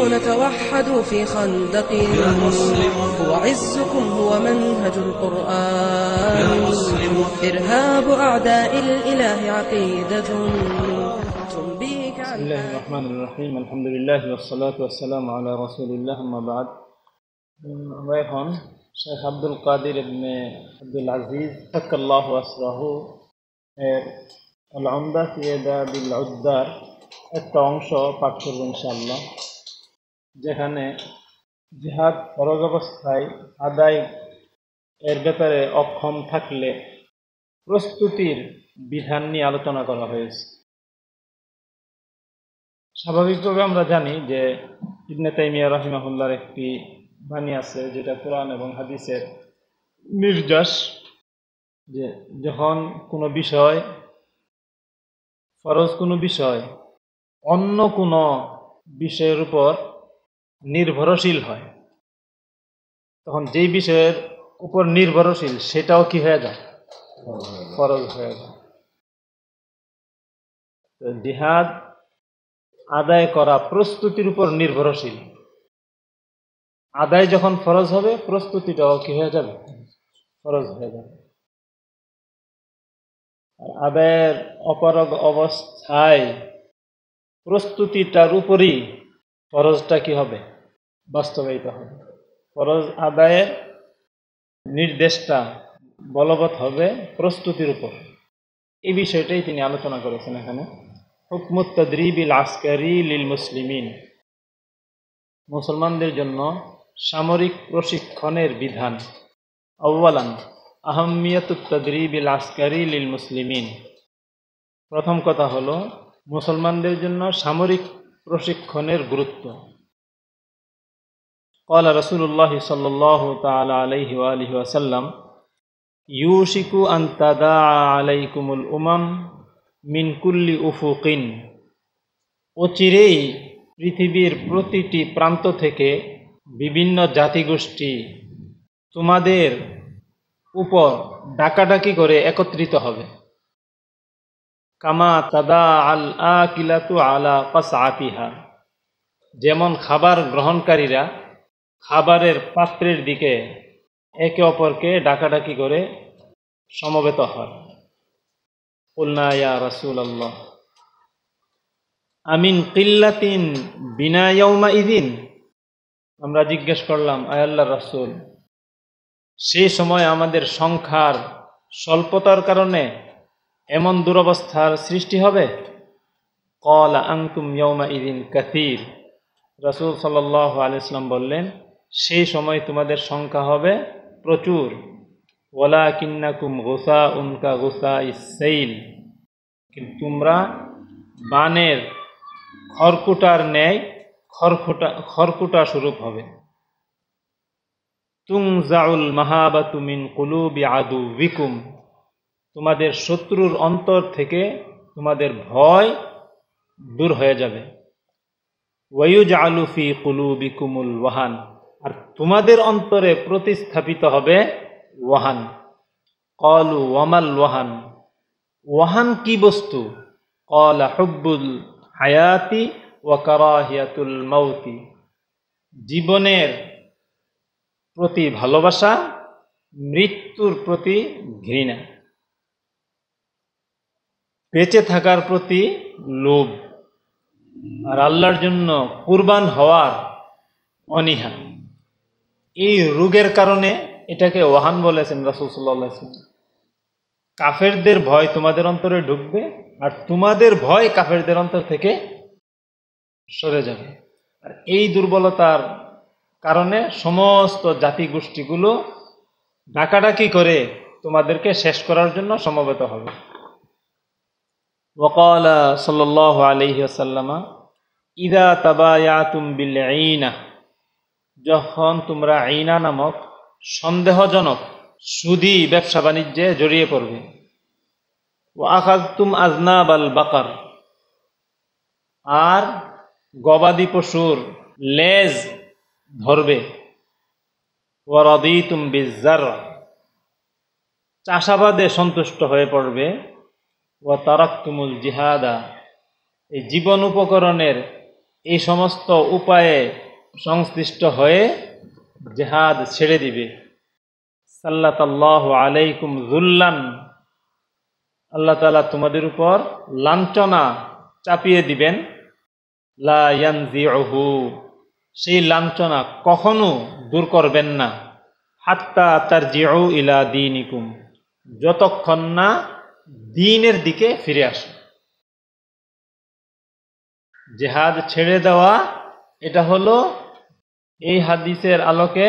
المسلمون توحدوا في خندق هو عزكم هو منهج القرآن إرهاب أعداء الإله عقيدة تنبيك بسم عن الله الرحمن الرحيم الحمد لله والصلاة والسلام على رسول الله أما بعد আমরা এখন শেখ আব্দুল কাদির ইবনে আব্দুল আজিজ ফাক্কাল্লাহু আসরাহু এর আল উমদা ফি আদাবিল উদ্দার একটা অংশ পাঠ করব ইনশাআল্লাহ যেখানে জিহাদ ফরজ অবস্থায় আদায় এর ব্যাপারে অক্ষম থাকলে প্রস্তুতির বিধান নিয়ে আলোচনা করা হয়েছে। স্বাভাবিকভাবে আমরা জানি যে ইবনে তাইমিয়া রহিমাহুল্লার একটি বাণী আছে, যেটা কোরআন এবং হাদিসের নির্যাস যে যখন কোনো বিষয়, ফরজ কোনো বিষয়, অন্য কোনো বিষয়ের উপর নির্ভরশীল হয়। তখন যেই বিষয়ের উপর নির্ভরশীল, সেটাও কি হয়ে যায়? ফরজ হয়ে যায়। জিহাদ আদায় করা প্রস্তুতির উপর নির্ভরশীল। আদায় যখন ফরজ হবে, প্রস্তুতিটাও কি হয়ে যাবে? ফরজ হয়ে যাবে। আর আদায়ের অপারগ অবস্থায় প্রস্তুতিটার উপরই ফরজটা কি হবে? বাস্তবায়িত হবে। ফরজ আদায়ের নির্দেশটা বলবৎ হবে প্রস্তুতির উপর। এই বিষয়টাই তিনি আলোচনা করেছেন এখানে। হুকমুত তদ্রিবিল আসকারি লিল মুসলিমিন। মুসলমানদের জন্য সামরিক প্রশিক্ষণের বিধান। আউ্বালান আহমিয়ত তদ্রিবিল আসকারি লিল মুসলিমিন। প্রথম কথা হলো, মুসলমানদের জন্য সামরিক প্রশিক্ষণের গুরুত্ব। قال رسول الله صلى الله تعالى عليه وآله وسلم يوشك أن تداعى عليكم الأمم মিন কুল্লি উফুকিন অচিরেই পৃথিবীর প্রতিটি প্রান্ত থেকে বিভিন্ন জাতিগোষ্ঠী তোমাদের উপর ডাকাডাকি করে একত্রিত হবে কামা তাদা আল আকিলাতু আলা কাসআতিহা যেমন খাবার গ্রহণকারীরা খাবারের পাত্রের দিকে একে অপরকে ডাকাডাকি করে সমবেত হয়। উল্নায়া রাসুল আল্লাহ আমিন কিল্লাতিন বিনায়মা ইদিন আমরা জিজ্ঞেস করলাম আয়াল্লা রাসুল সেই সময় আমাদের সংখ্যার স্বল্পতার কারণে এমন দুরবস্থার সৃষ্টি হবে? কল আংতুম ইয়ৌমা ইদিন কাসির। রাসুল সাল্লাহ আলিয়াল্লাম বললেন সেই সময় তোমাদের সংখ্যা হবে প্রচুর। ওলা কিন্নাকুম গোসা উনকা গোসা ইসাইল কিন্তু তোমরা বানের খড়কুটার ন্যায় খড়কুটা খড়কুটা স্বরূপ হবে। তুং জাউল মাহাবাতুমিন কুলুবি আদু বিকুম তোমাদের শত্রুর অন্তর থেকে তোমাদের ভয় দূর হয়ে যাবে। ওয়ুজ আলুফি কুলুবিকুমুল ওয়াহান। আর তোমাদের অন্তরে প্রতিস্থাপিত হবে ওয়াহান। কলু ওয়ামাল ওয়াহান। ওয়াহান কি বস্তু? কল হব্বুল হায়াতি ওয়াকারাহিয়াতুল মাউতি। জীবনের প্রতি ভালোবাসা, মৃত্যুর প্রতি ঘৃণা। বেঁচে থাকার প্রতি লোভ। আর আল্লাহর জন্য কুরবান হওয়ার অনীহা। এই রোগের কারণে এটাকে ওহান বলেছেন রাসুল সাল্লাহ কাফেরদের ভয় তোমাদের অন্তরে ঢুকবে আর তোমাদের ভয় কাফেরদের অন্তর থেকে সরে যাবে। আর এই দুর্বলতার কারণে সমস্ত জাতি গোষ্ঠীগুলো ডাকাডাকি করে তোমাদেরকে শেষ করার জন্য সমবেত হবে। ওকালা সাল্লাহ আলহিহাসাল্লামা ইদা তাবায়াতুম বিল আইনা যখন তোমরা আইনা নামক সন্দেহজনক সুদি ব্যবসা বাণিজ্যে জড়িয়ে পড়বে। ও আখাজতুম আজনাব আল বাকার, আর গবাদি পশুর লেজ ধরবে। ও রদি তুম বিজার চাষাবাদে সন্তুষ্ট হয়ে পড়বে। ও তারাক্তুমুল জিহাদা, এই জীবন উপকরণের এই সমস্ত উপায়ে সংশ্লিষ্ট হয়ে জেহাদ ছেড়ে দিবে। সাল্লাতাল্লাহ আলাইকুম জুল্লান আল্লাহ তালা তোমাদের উপর লাঞ্ছনা চাপিয়ে দিবেন। লা ইয়ানজিউহু। সেই লাঞ্ছনা কখনো দূর করবেন না। হাত্তা তার জিউ ইলা দিনিকুম। যতক্ষণ না দিনের দিকে ফিরে আসে। জেহাদ ছেড়ে দেওয়া, এটা হলো এই হাদিসের আলোকে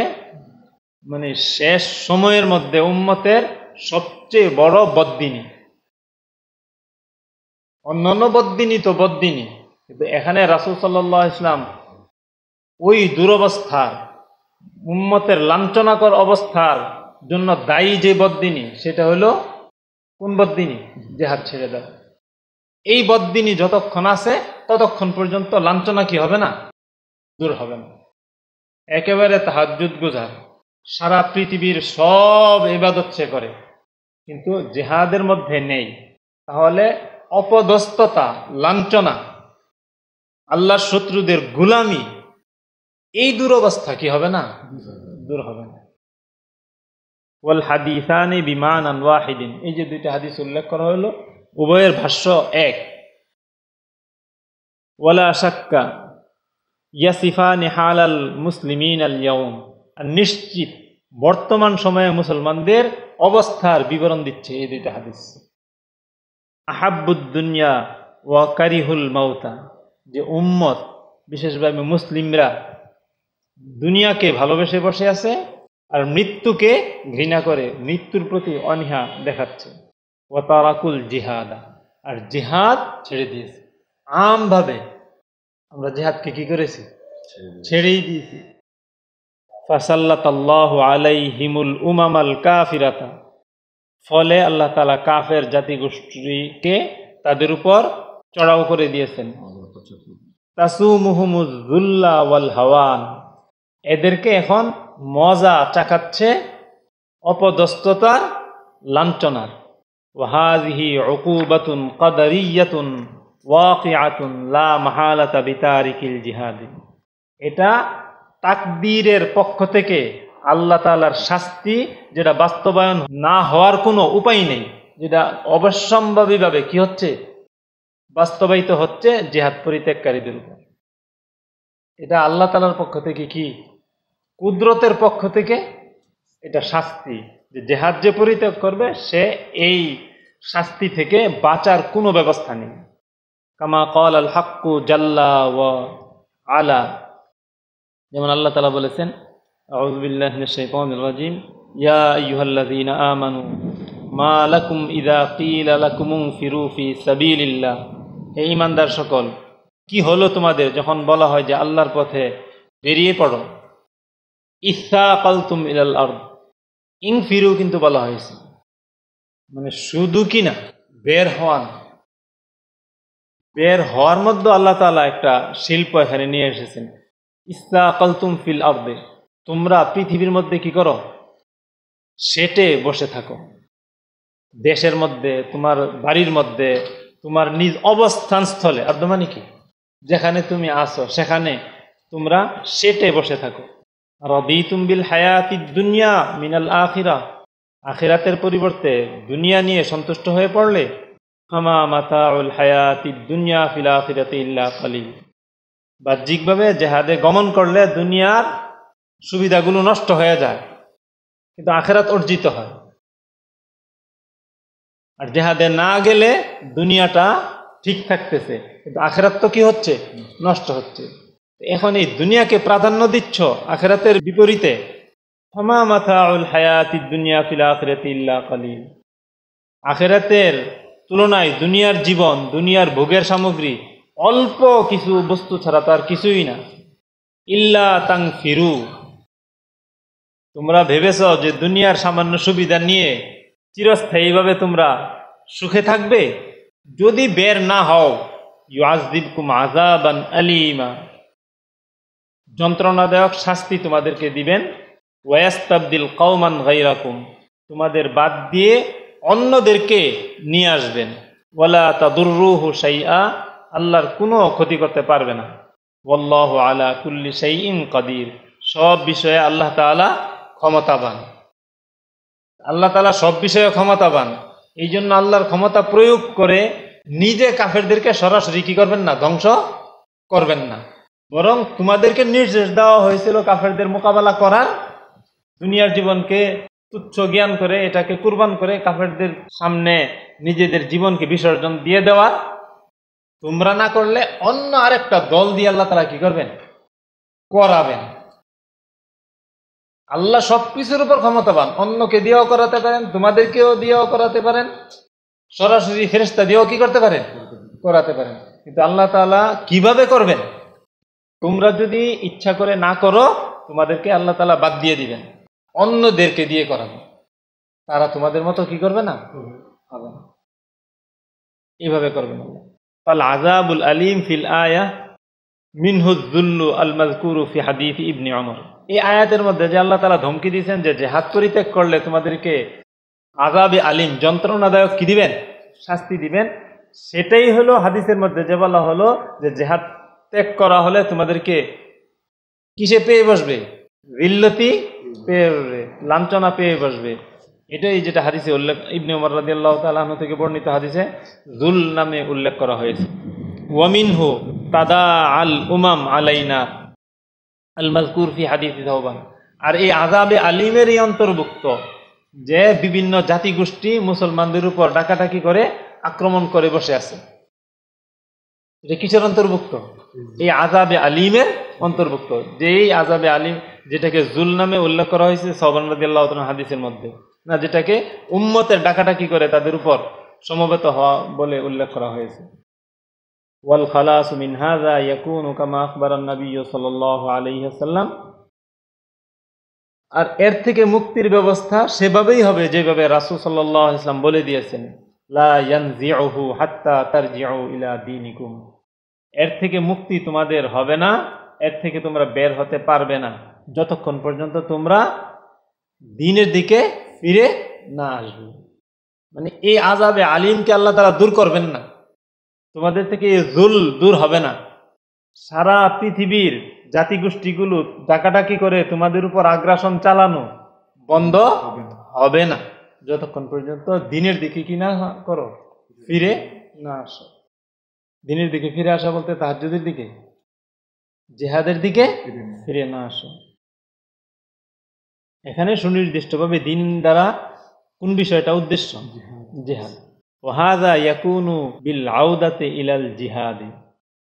মানে শেষ সময়ের মধ্যে উম্মতের সবচেয়ে বড় বদ্দিনী। অন্যান্য বদ্দিনী তো বদ্দিনী, কিন্তু এখানে রাসুল সাল্লাহ ইসলাম ওই দুরবস্থার, উম্মতের লাঞ্ছনাকর অবস্থার জন্য দায়ী যে বদ্দিনী, সেটা হলো কোন বদ্দিনী? জেহাদ ছেড়ে দেয় এই বদ্দিনী যতক্ষণ আছে, ততক্ষণ পর্যন্ত লাঞ্ছনা কি হবে না? দূর হবে না। একেবারে তাহাজুদ গুজার সারা পৃথিবীর সব ইবাদত সে করে। কিন্তু জেহাদের মধ্যে নেই। তাহলে অপদস্থতা, লাঞ্ছনা, আল্লাহর শত্রুদের গুলামি, এই দুরবস্থা কি হবে না? দূর হবে না। ওয়াল হাদিসানি বিমান ওয়াহিদিন। এই যে দুইটা হাদিস উল্লেখ করা হলো, উভয়ের ভাষ্য এক। ওয়ালা শাক্কা ইয়াসিফানি হালাল মুসলিমিন আল ইয়াউম। আর নিশ্চিত বর্তমান সময়ে মুসলমানদের অবস্থার বিবরণ দিচ্ছে এই দুইটা হাদিস। আহাবুদ্দুনিয়া ওয়া কারিহুল মাউতা। যে উম্মত, বিশেষভাবে মুসলিমরা দুনিয়াকে ভালোবেসে বসে আছে আর মৃত্যুকে ঘৃণা করে, মৃত্যুর প্রতি অনীহা দেখাচ্ছে। ও তারাকুল জিহাদা। আর জিহাদ ছেড়ে দিয়েছে। আমভাবে আমরা জেহাদকে কি করেছি? ছেড়েই দিয়েছি। ফাসাল্লাত আল্লাহ আলাইহিমুল উমামাল কাফিরাতা। ফলে আল্লাহ তালা কাফের জাতিগোষ্ঠীকে তাদের উপর চড়াও করে দিয়েছেন। তাসু তাসুমুহুমুজুল্লা ওয়াল হাওয়ান। এদেরকে এখন মজা চাকাচ্ছে অপদস্থতার লাঞ্ছনার। ওয়াহাজিহি অকুবাতুন কদরিয়াতুন। লা বিতারিকিল জিহাদি। এটা তাকদীরের পক্ষ থেকে আল্লাহ তালার শাস্তি, যেটা বাস্তবায়ন না হওয়ার কোনো উপায় নেই, যেটা অবশ্যম্ভাবীভাবে কি হচ্ছে? বাস্তবায়িত হচ্ছে জেহাদ পরিত্যাগকারীদের উপর। এটা আল্লাহ তালার পক্ষ থেকে কি? কুদরতের পক্ষ থেকে এটা শাস্তি, যে জেহাদ যে পরিত্যাগ করবে, সে এই শাস্তি থেকে বাঁচার কোনো ব্যবস্থা নেই। কামা কল আল হাক্কু জাল্লা ও আলা। যেমন আল্লাহ তালা বলেছেন আউজবিল্লাহ হে ইমানদার সকল, কি হলো তোমাদের যখন বলা হয় যে আল্লাহর পথে বেরিয়ে পড়ো? ইসা কালতুম ইলাল আর্দ। ইং ফিরু কিন্তু বলা হয়েছে। মানে শুধু কি না, বের হওয়া না। বের হওয়ার মধ্যে আল্লাহ তালা একটা শিল্প এখানে নিয়ে এসেছেন। ইসা কালতুম ফিল আর্দে, তোমরা পৃথিবীর মধ্যে কি করো? সেটে বসে থাকো। দেশের মধ্যে, তোমার বাড়ির মধ্যে, তোমার নিজ অবস্থান স্থলে আর্দ মানে কি? যেখানে তুমি আসো সেখানে তোমরা সেটে বসে থাকো। রবি তুমবিল হায়াতি দুনিয়া মিনাল আখিরা, আখিরাতের পরিবর্তে দুনিয়া নিয়ে সন্তুষ্ট হয়ে পড়লে হামা উল দুনিয়া বাহ্যিকভাবে জেহাদে গমন করলে দুনিয়ার সুবিধাগুলো নষ্ট হয়ে যায়, কিন্তু আখেরাত অর্জিত হয়। আর জেহাদে না গেলে দুনিয়াটা ঠিক থাকতেছে, কিন্তু আখেরাত তো কি হচ্ছে? নষ্ট হচ্ছে। এখন এই দুনিয়াকে প্রাধান্য দিচ্ছ আখেরাতের বিপরীতে। ফমা মাথাউল হায়াতি দুনিয়া ফিল আখেরাতি আখেরাতের তুলনায় দুনিয়ার জীবন, দুনিয়ার ভোগের সামগ্রী, অল্প কিছু বস্তু ছাড়া তার কিছুই না। ইল্লা তাং ফিরু তোমরা ভেবেছ যে দুনিয়ার সামান্য সুবিধা নিয়ে চিরস্থায়ীভাবে তোমরা সুখে থাকবে? যদি বের না হও ইউআজদিবকুম আজাবান আলিমা। যন্ত্রণাদায়ক শাস্তি তোমাদেরকে দিবেন। ওয়াস্তাবদিল কৌমান গাইরাকুম তোমাদের বাদ দিয়ে অন্যদেরকে নিয়ে আসবেন। ওয়ালা তাদুরুহু সাইয়া আল্লাহর কোনো ক্ষতি করতে পারবে না। ওয়াল্লাহ আলা কুল্লি শাইইন কাদির, সব বিষয়ে আল্লাহ তাআলা ক্ষমতাবান। আল্লাহ তাআলা সব বিষয়ে ক্ষমতাবান। এই জন্য আল্লাহর ক্ষমতা প্রয়োগ করে নিজে কাফেরদেরকে সরাসরি কি করবেন না, ধ্বংস করবেন না। বরং তোমাদেরকে নির্দেশ দেওয়া হয়েছিল কাফেরদের মোকাবেলা করার। দুনিয়ার জীবনকে তুচ্ছ জ্ঞান করে এটাকে কুরবান করে কাফেরদের সামনে নিজেদের জীবনকে বিসর্জন দিয়ে দেওয়া। তোমরা না করলে অন্য আরেকটা দল দিয়ে আল্লাহ তারা কি করবেন? করাবেন। আল্লাহ সব কিছুর উপর ক্ষমতাবান। অন্যকে দিয়েও করাতে পারেন, তোমাদেরকেও দিয়েও করাতে পারেন, সরাসরি ফেরেস্তা দিয়েও কি করতে পারেন? করাতে পারেন। কিন্তু আল্লাহ তালা কীভাবে করবেন? তোমরা যদি ইচ্ছা করে না করো, তোমাদেরকে আল্লাহ তালা বাদ দিয়ে দিবেন। অন্যদেরকে দিয়ে করাবে। তারা তোমাদের মতো কি করবে না? হবে না। এইভাবে করবেন আল্লাহ ফাল আজাবুল আলিম ফিল আয়া মিনহুদ্দুল্লু আল মাজকুরু ফি হাদিফ ইবনি অমর এই আয়াতের মধ্যে যে আল্লাহ তালা ধমকি দিয়েছেন যে জেহাদ পরিত্যাগ করলে তোমাদেরকে আজাবে আলিম যন্ত্রণাদায়ক কি দিবেন? শাস্তি দিবেন। সেটাই হলো হাদিসের মধ্যে যে বলা হলো যে জেহাদ ত্যাগ করা হলে তোমাদেরকে কিসে পেয়ে বসবে? বিল্লতি পেয়ে বসবে লাঞ্ছনা পেয়ে বসবে। এটাই যেটা হাদিসে উল্লেখ, ইবনে উমর রাদিয়াল্লাহু তাআলা আনহু থেকে বর্ণিত হাদিসে জুল নামে উল্লেখ করা হয়েছে। ওয়ামিনহু তাদা আল উমাম আলাইনা আল মাজকুর ফি হাদিস থাওবান আর এই আজাবে আলিমেরই অন্তর্ভুক্ত যে বিভিন্ন জাতিগোষ্ঠী মুসলমানদের উপর ডাকাডাকি করে আক্রমণ করে বসে আছে। এটা কিসের অন্তর্ভুক্ত? এই আজাবে আলিমের অন্তর্ভুক্ত। যে এই আজাবে আলিম যেটাকে জুল নামে উল্লেখ করা হয়েছে সবান রাদিয়াল্লাহু হাদিসের মধ্যে। না, যেটাকে উম্মতের ডাকাডাকি করে তাদের উপর সমবেত হওয়া বলে উল্লেখ করা হয়েছে। ওয়াল খালাস মিন হাযা ইয়াকুনু কামা আখবারা নবী আর এর থেকে মুক্তির ব্যবস্থা সেভাবেই হবে যেভাবে রাসূল সাল্লাল্লাহু ওয়াসাল্লাম বলে দিয়েছেন, লা হাত্তা তারজিউ ইলা দীনিকুম। এর থেকে মুক্তি তোমাদের হবে না, এর থেকে তোমরা বের হতে পারবে না। যতক্ষণ পর্যন্ত তোমরা দিনের দিকে ফিরে না আসবে। মানে এই আজাবে আলিমকে আল্লাহ তারা দূর করবেন না। তোমাদের থেকে এই জুল দূর হবে না। সারা পৃথিবীর জাতিগোষ্ঠীগুলো ডাকাডাকি করে তোমাদের উপর আগ্রাসন চালানো বন্ধ হবে না। যতক্ষণ পর্যন্ত দিনের দিকে কি না করো ফিরে না আসো। দিনের দিকে ফিরে আসা বলতে তাহাজুদের দিকে? জেহাদের দিকে ফিরে না আসো। এখানে সুনির্দিষ্টভাবে দিন দ্বারা কোন বিষয়টা উদ্দেশ্য? জেহাদ। ওহাদা ইয়াকুনু বিল আউদাতে ইলাল জিহাদি।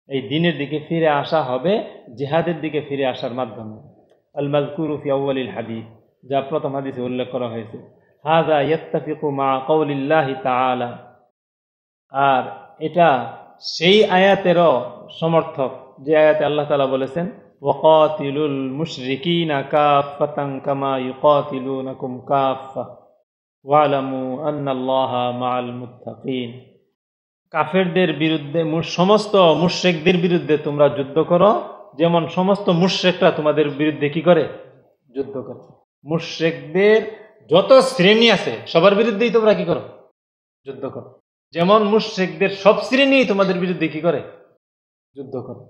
এই দিনের দিকে ফিরে আসা হবে জিহাদের দিকে ফিরে আসার মাধ্যমে। আল মাজকুরু ফি আউয়ালিল হাদিস, যা প্রথম হাদিসে উল্লেখ করা হয়েছে। হাজা ইয়াত্তাফিকু মা কওলিল্লাহি তাআলা। আর এটা সেই আয়াতেরও সমর্থক, যে আয়াতে আল্লাহ তালা বলেছেন ওয়াকাতিলুল মুশরিকিনা কাফাতান কামা ইউকাতিলুনাকুম কাফা ওয়ালামু আন্নাল্লাহা মাআল মুত্তাকিন কাফেরদের বিরুদ্ধে সমস্ত মুশরিকদের বিরুদ্ধে তোমরা যুদ্ধ করো। যেমন সমস্ত মুশরিকরা তোমাদের বিরুদ্ধে কি করে? যুদ্ধ করে। মুশরিকদের যত শ্রেণি আছে, সবার বিরুদ্ধেই তোমরা কি করো? যুদ্ধ করো। যেমন মুশরিকদের সব শ্রেণি তোমাদের বিরুদ্ধে কি করে? যুদ্ধ করো।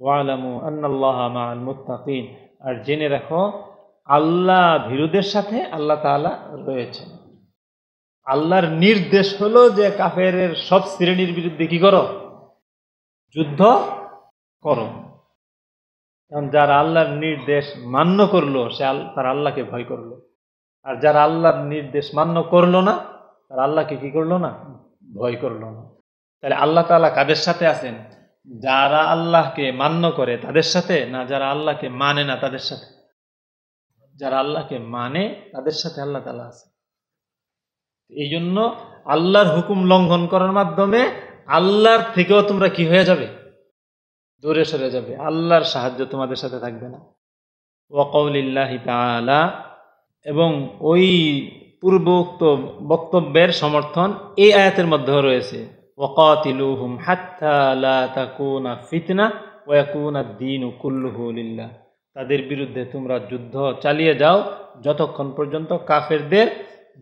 ওয়ালামু আন্নাল্লাহা মাআল মুত্তাকিন। আর জেনে রাখো, আল্লাহ ভীরুদের সাথে আল্লাহ তাআলা রয়েছে আল্লাহর নির্দেশ হলো যে কাফের সব শ্রেণির বিরুদ্ধে কি করো? যুদ্ধ করো। কারণ যারা আল্লাহর নির্দেশ মান্য করল, সে তারা আল্লাহকে ভয় করল। আর যারা আল্লাহর নির্দেশ মান্য করল না, তারা আল্লাহকে কি করল না? ভয় করল না। তাহলে আল্লাহ তাআলা কাদের সাথে আছেন? যারা আল্লাহকে মান্য করে তাদের সাথে না যারা আল্লাহকে মানে না তাদের সাথে? যারা আল্লাহকে মানে তাদের সাথে আল্লাহ তালা আছে। এই জন্য আল্লাহর হুকুম লঙ্ঘন করার মাধ্যমে আল্লাহর থেকেও তোমরা কি হয়ে যাবে? দূরে সরে যাবে। আল্লাহর সাহায্য তোমাদের সাথে থাকবে না। ওয়াকৌলিল্লাহি তাআলা, এবং ওই পূর্বোক্ত বক্তব্যের সমর্থন এই আয়াতের মধ্যেও রয়েছে। ফিতনা লিল্লাহ। তাদের বিরুদ্ধে তোমরা যুদ্ধ চালিয়ে যাও, যতক্ষণ পর্যন্ত কাফেরদের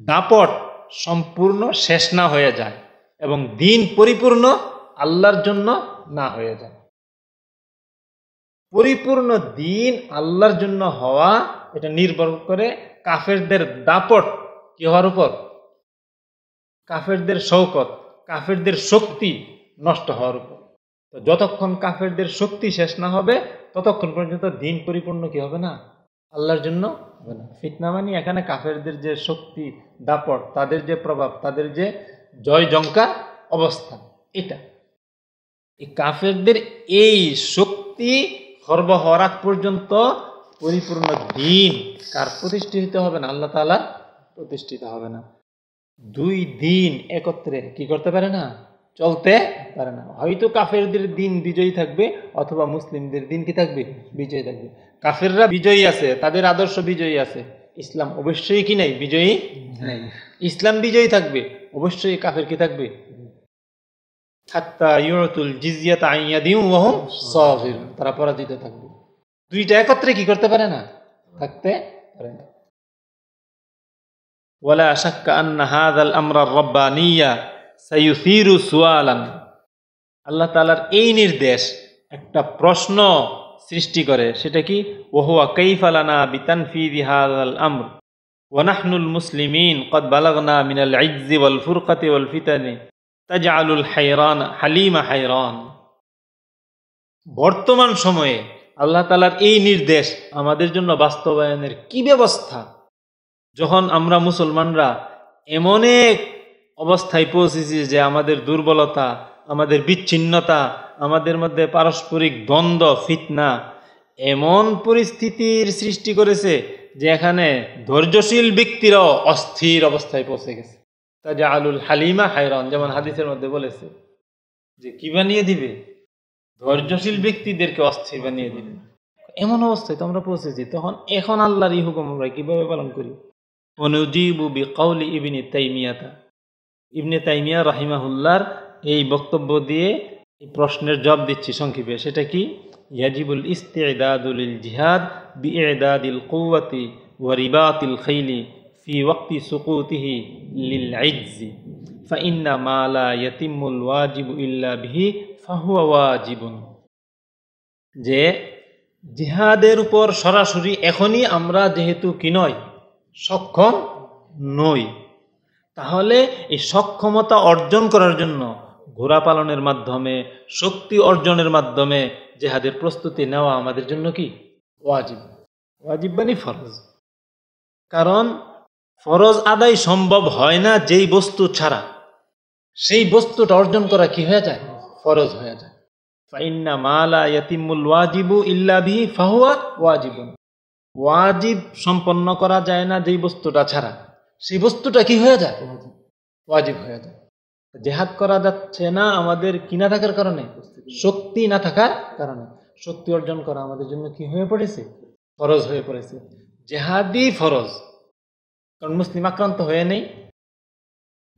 দাপট সম্পূর্ণ শেষ না হয়ে যায় এবং দিন পরিপূর্ণ আল্লাহর জন্য না হয়ে যায়। পরিপূর্ণ দিন আল্লাহর জন্য হওয়া, এটা নির্ভর করে কাফেরদের দাপট কি হওয়ার উপর? কাফেরদের শৌকত কাফেরদের শক্তি নষ্ট হওয়ার উপর। তো যতক্ষণ কাফেরদের শক্তি শেষ না হবে, ততক্ষণ পর্যন্ত দিন পরিপূর্ণ কি হবে না? আল্লাহর জন্য হবে না। ফিতনা মানে এখানে কাফেরদের যে শক্তি দাপট, তাদের যে প্রভাব, তাদের যে জয় জঙ্কা অবস্থা, এটা। এই কাফেরদের এই শক্তি খর্ব হওয়ার পর্যন্ত পরিপূর্ণ দিন কার প্রতিষ্ঠিত হবে না? আল্লাহ তালা প্রতিষ্ঠিত হবে না। দুই দিন একত্রে কি করতে পারে না? চলতে পারে না। হয়তো কাফেরদের দিন বিজয়ী থাকবে অথবা মুসলিমদের দিন কি থাকবে? বিজয়ী থাকবে। কাফেররা বিজয়ী আছে, তাদের আদর্শ বিজয়ী আছে। ইসলাম অবশ্যই কি নাই? বিজয়ী ইসলাম বিজয়ী থাকবে, অবশ্যই কাফের কি থাকবে? তারা পরাজিত থাকবে। দুইটা একত্রে কি করতে পারে না? থাকতে পারে না। ولا شك أن هذا الأمر الرباني سيثير سؤالا আল্লাহ তালার এই নির্দেশ একটা প্রশ্ন সৃষ্টি করে সেটা কি ওহুয়া কৈফালানা বিতানফিদি হাদাল আমর ونحن المسلمين قد بلغنا من العجز والفرقة والفتن تجعل الحيران حليم حيران বর্তমান সময়ে আল্লাহ তালার এই নির্দেশ আমাদের জন্য বাস্তবায়নের কি ব্যবস্থা যখন আমরা মুসলমানরা এমন এক অবস্থায় পৌঁছেছি যে আমাদের দুর্বলতা, আমাদের বিচ্ছিন্নতা, আমাদের মধ্যে পারস্পরিক দ্বন্দ্ব, ফিতনা এমন পরিস্থিতির সৃষ্টি করেছে যে এখানে ধৈর্যশীল ব্যক্তিরাও অস্থির অবস্থায় পৌঁছে গেছে। তাজা আলুল হালিমা হাইরন যেমন হাদিসের মধ্যে বলেছে যে কি বানিয়ে দিবে? ধৈর্যশীল ব্যক্তিদেরকে অস্থির বানিয়ে দিবে। এমন অবস্থায় তো আমরা পৌঁছেছি, তখন এখন আল্লাহর এই হুকুম আমরা কীভাবে পালন করি? অনুজিবু বি কৌলি ইবনি তাইমিয়াতা ইবনে তাইমিয়া রাহিমাহুল্লার এই বক্তব্য দিয়ে এই প্রশ্নের জবাব দিচ্ছি সংক্ষেপে। সেটা কি? ইয়াজিবুল ইস্তেদাদুল জিহাদ বি এদাদিল কৌয়াতি ওয়ারিবাতিল খৈলি ফি ওয়াক্তি সুকুতিহি লিল আইজি ফাইন্না মালা ইয়াতিমুল ওয়াজিবু ইল্লা বিহি ফাহুয়া ওয়াজিবুন যে জিহাদের উপর সরাসরি এখনই আমরা যেহেতু কি নয় সক্ষম নই। তাহলে এই সক্ষমতা অর্জন করার জন্য ঘোড়া পালনের মাধ্যমে শক্তি অর্জনের মাধ্যমে জেহাদের প্রস্তুতি নেওয়া আমাদের জন্য কি? ওয়াজিব। ওয়াজিব মানে ফরজ। কারণ ফরজ আদায় সম্ভব হয় না যেই বস্তু ছাড়া। সেই বস্তুটা অর্জন করা কি হয়ে যায়? ফরজ হয়ে যায়। ফাইন্না মালা ইয়াতিমুল ওয়াজিবু ইল্লা বিহি ফাহুয়া ওয়াজিবুন। ওয়াজিব সম্পন্ন করা যায় না যেই বস্তুটা ছাড়া। সেই বস্তুটা কি হয়ে যায়? ওয়াজিব হয়ে যায়। জেহাদ করা যাচ্ছে না আমাদের কি না থাকার কারণে? শক্তি না থাকার কারণে। শক্তি অর্জন করা আমাদের জন্য কি হয়ে পড়েছে? ফরজ হয়ে পড়েছে। জেহাদি ফরজ। কারণ মুসলিম আক্রান্ত হয়ে নেই।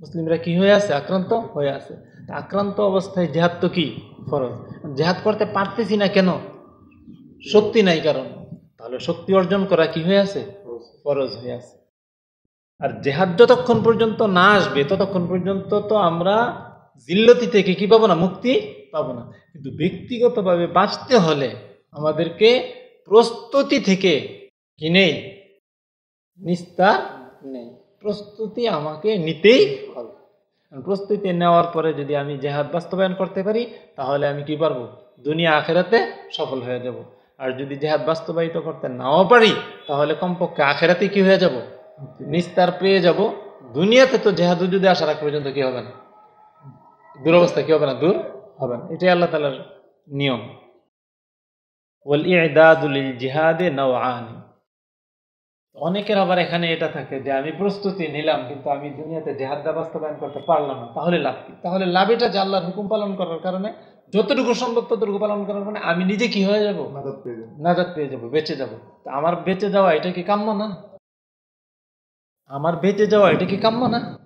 মুসলিমরা কি হয়ে আছে? আক্রান্ত হয়ে আছে। আক্রান্ত অবস্থায় জেহাদ তো কি? ফরজ। জেহাদ করতে পারতেছি না কেন? শক্তি নাই কারণ। তাহলে শক্তি অর্জন করা কি হয়ে আছে? ফরজ হয়ে আছে। আর জেহাদ যতক্ষণ পর্যন্ত না আসবে ততক্ষণ পর্যন্ত তো আমরা জিল্লতি থেকে কি পাবো না? মুক্তি পাবো না। কিন্তু ব্যক্তিগতভাবে বাঁচতে হলে আমাদেরকে প্রস্তুতি থেকে কি নেই? নিস্তার নেই। প্রস্তুতি আমাকে নিতেই হবে। প্রস্তুতি নেওয়ার পরে যদি আমি জেহাদ বাস্তবায়ন করতে পারি তাহলে আমি কি পারব? দুনিয়া আখেরাতে সফল হয়ে যাব। আর যদি জেহাদ বাস্তবায়িত করতে নাও পারি, তাহলে কমপক্ষে আখেরাতে কি হয়ে যাব? নিস্তার পেয়ে যাব। দুনিয়াতে তো জেহাদু যদি আসার আগ পর্যন্ত কি হবে না? দুরবস্থা কি হবে না? দূর হবে না। এটাই আল্লাহ তালার নিয়ম। ইদাদুল জিহাদে নওয়ানি অনেকের আবার এখানে এটা থাকে যে, আমি প্রস্তুতি নিলাম, কিন্তু আমি দুনিয়াতে জেহাদা বাস্তবায়ন করতে পারলাম না। তাহলে লাভ কি? তাহলে লাভ এটা যে আল্লাহর হুকুম পালন করার কারণে যতটুকু সম্ভব ততটুকু পালন করার কারণে আমি নিজে কি হয়ে যাব? নাজাদ পেয়ে যাব। বেঁচে যাব। তা আমার বেঁচে যাওয়া এটা কি কাম্য না? আমার বেঁচে যাওয়া এটা কি কাম্য না?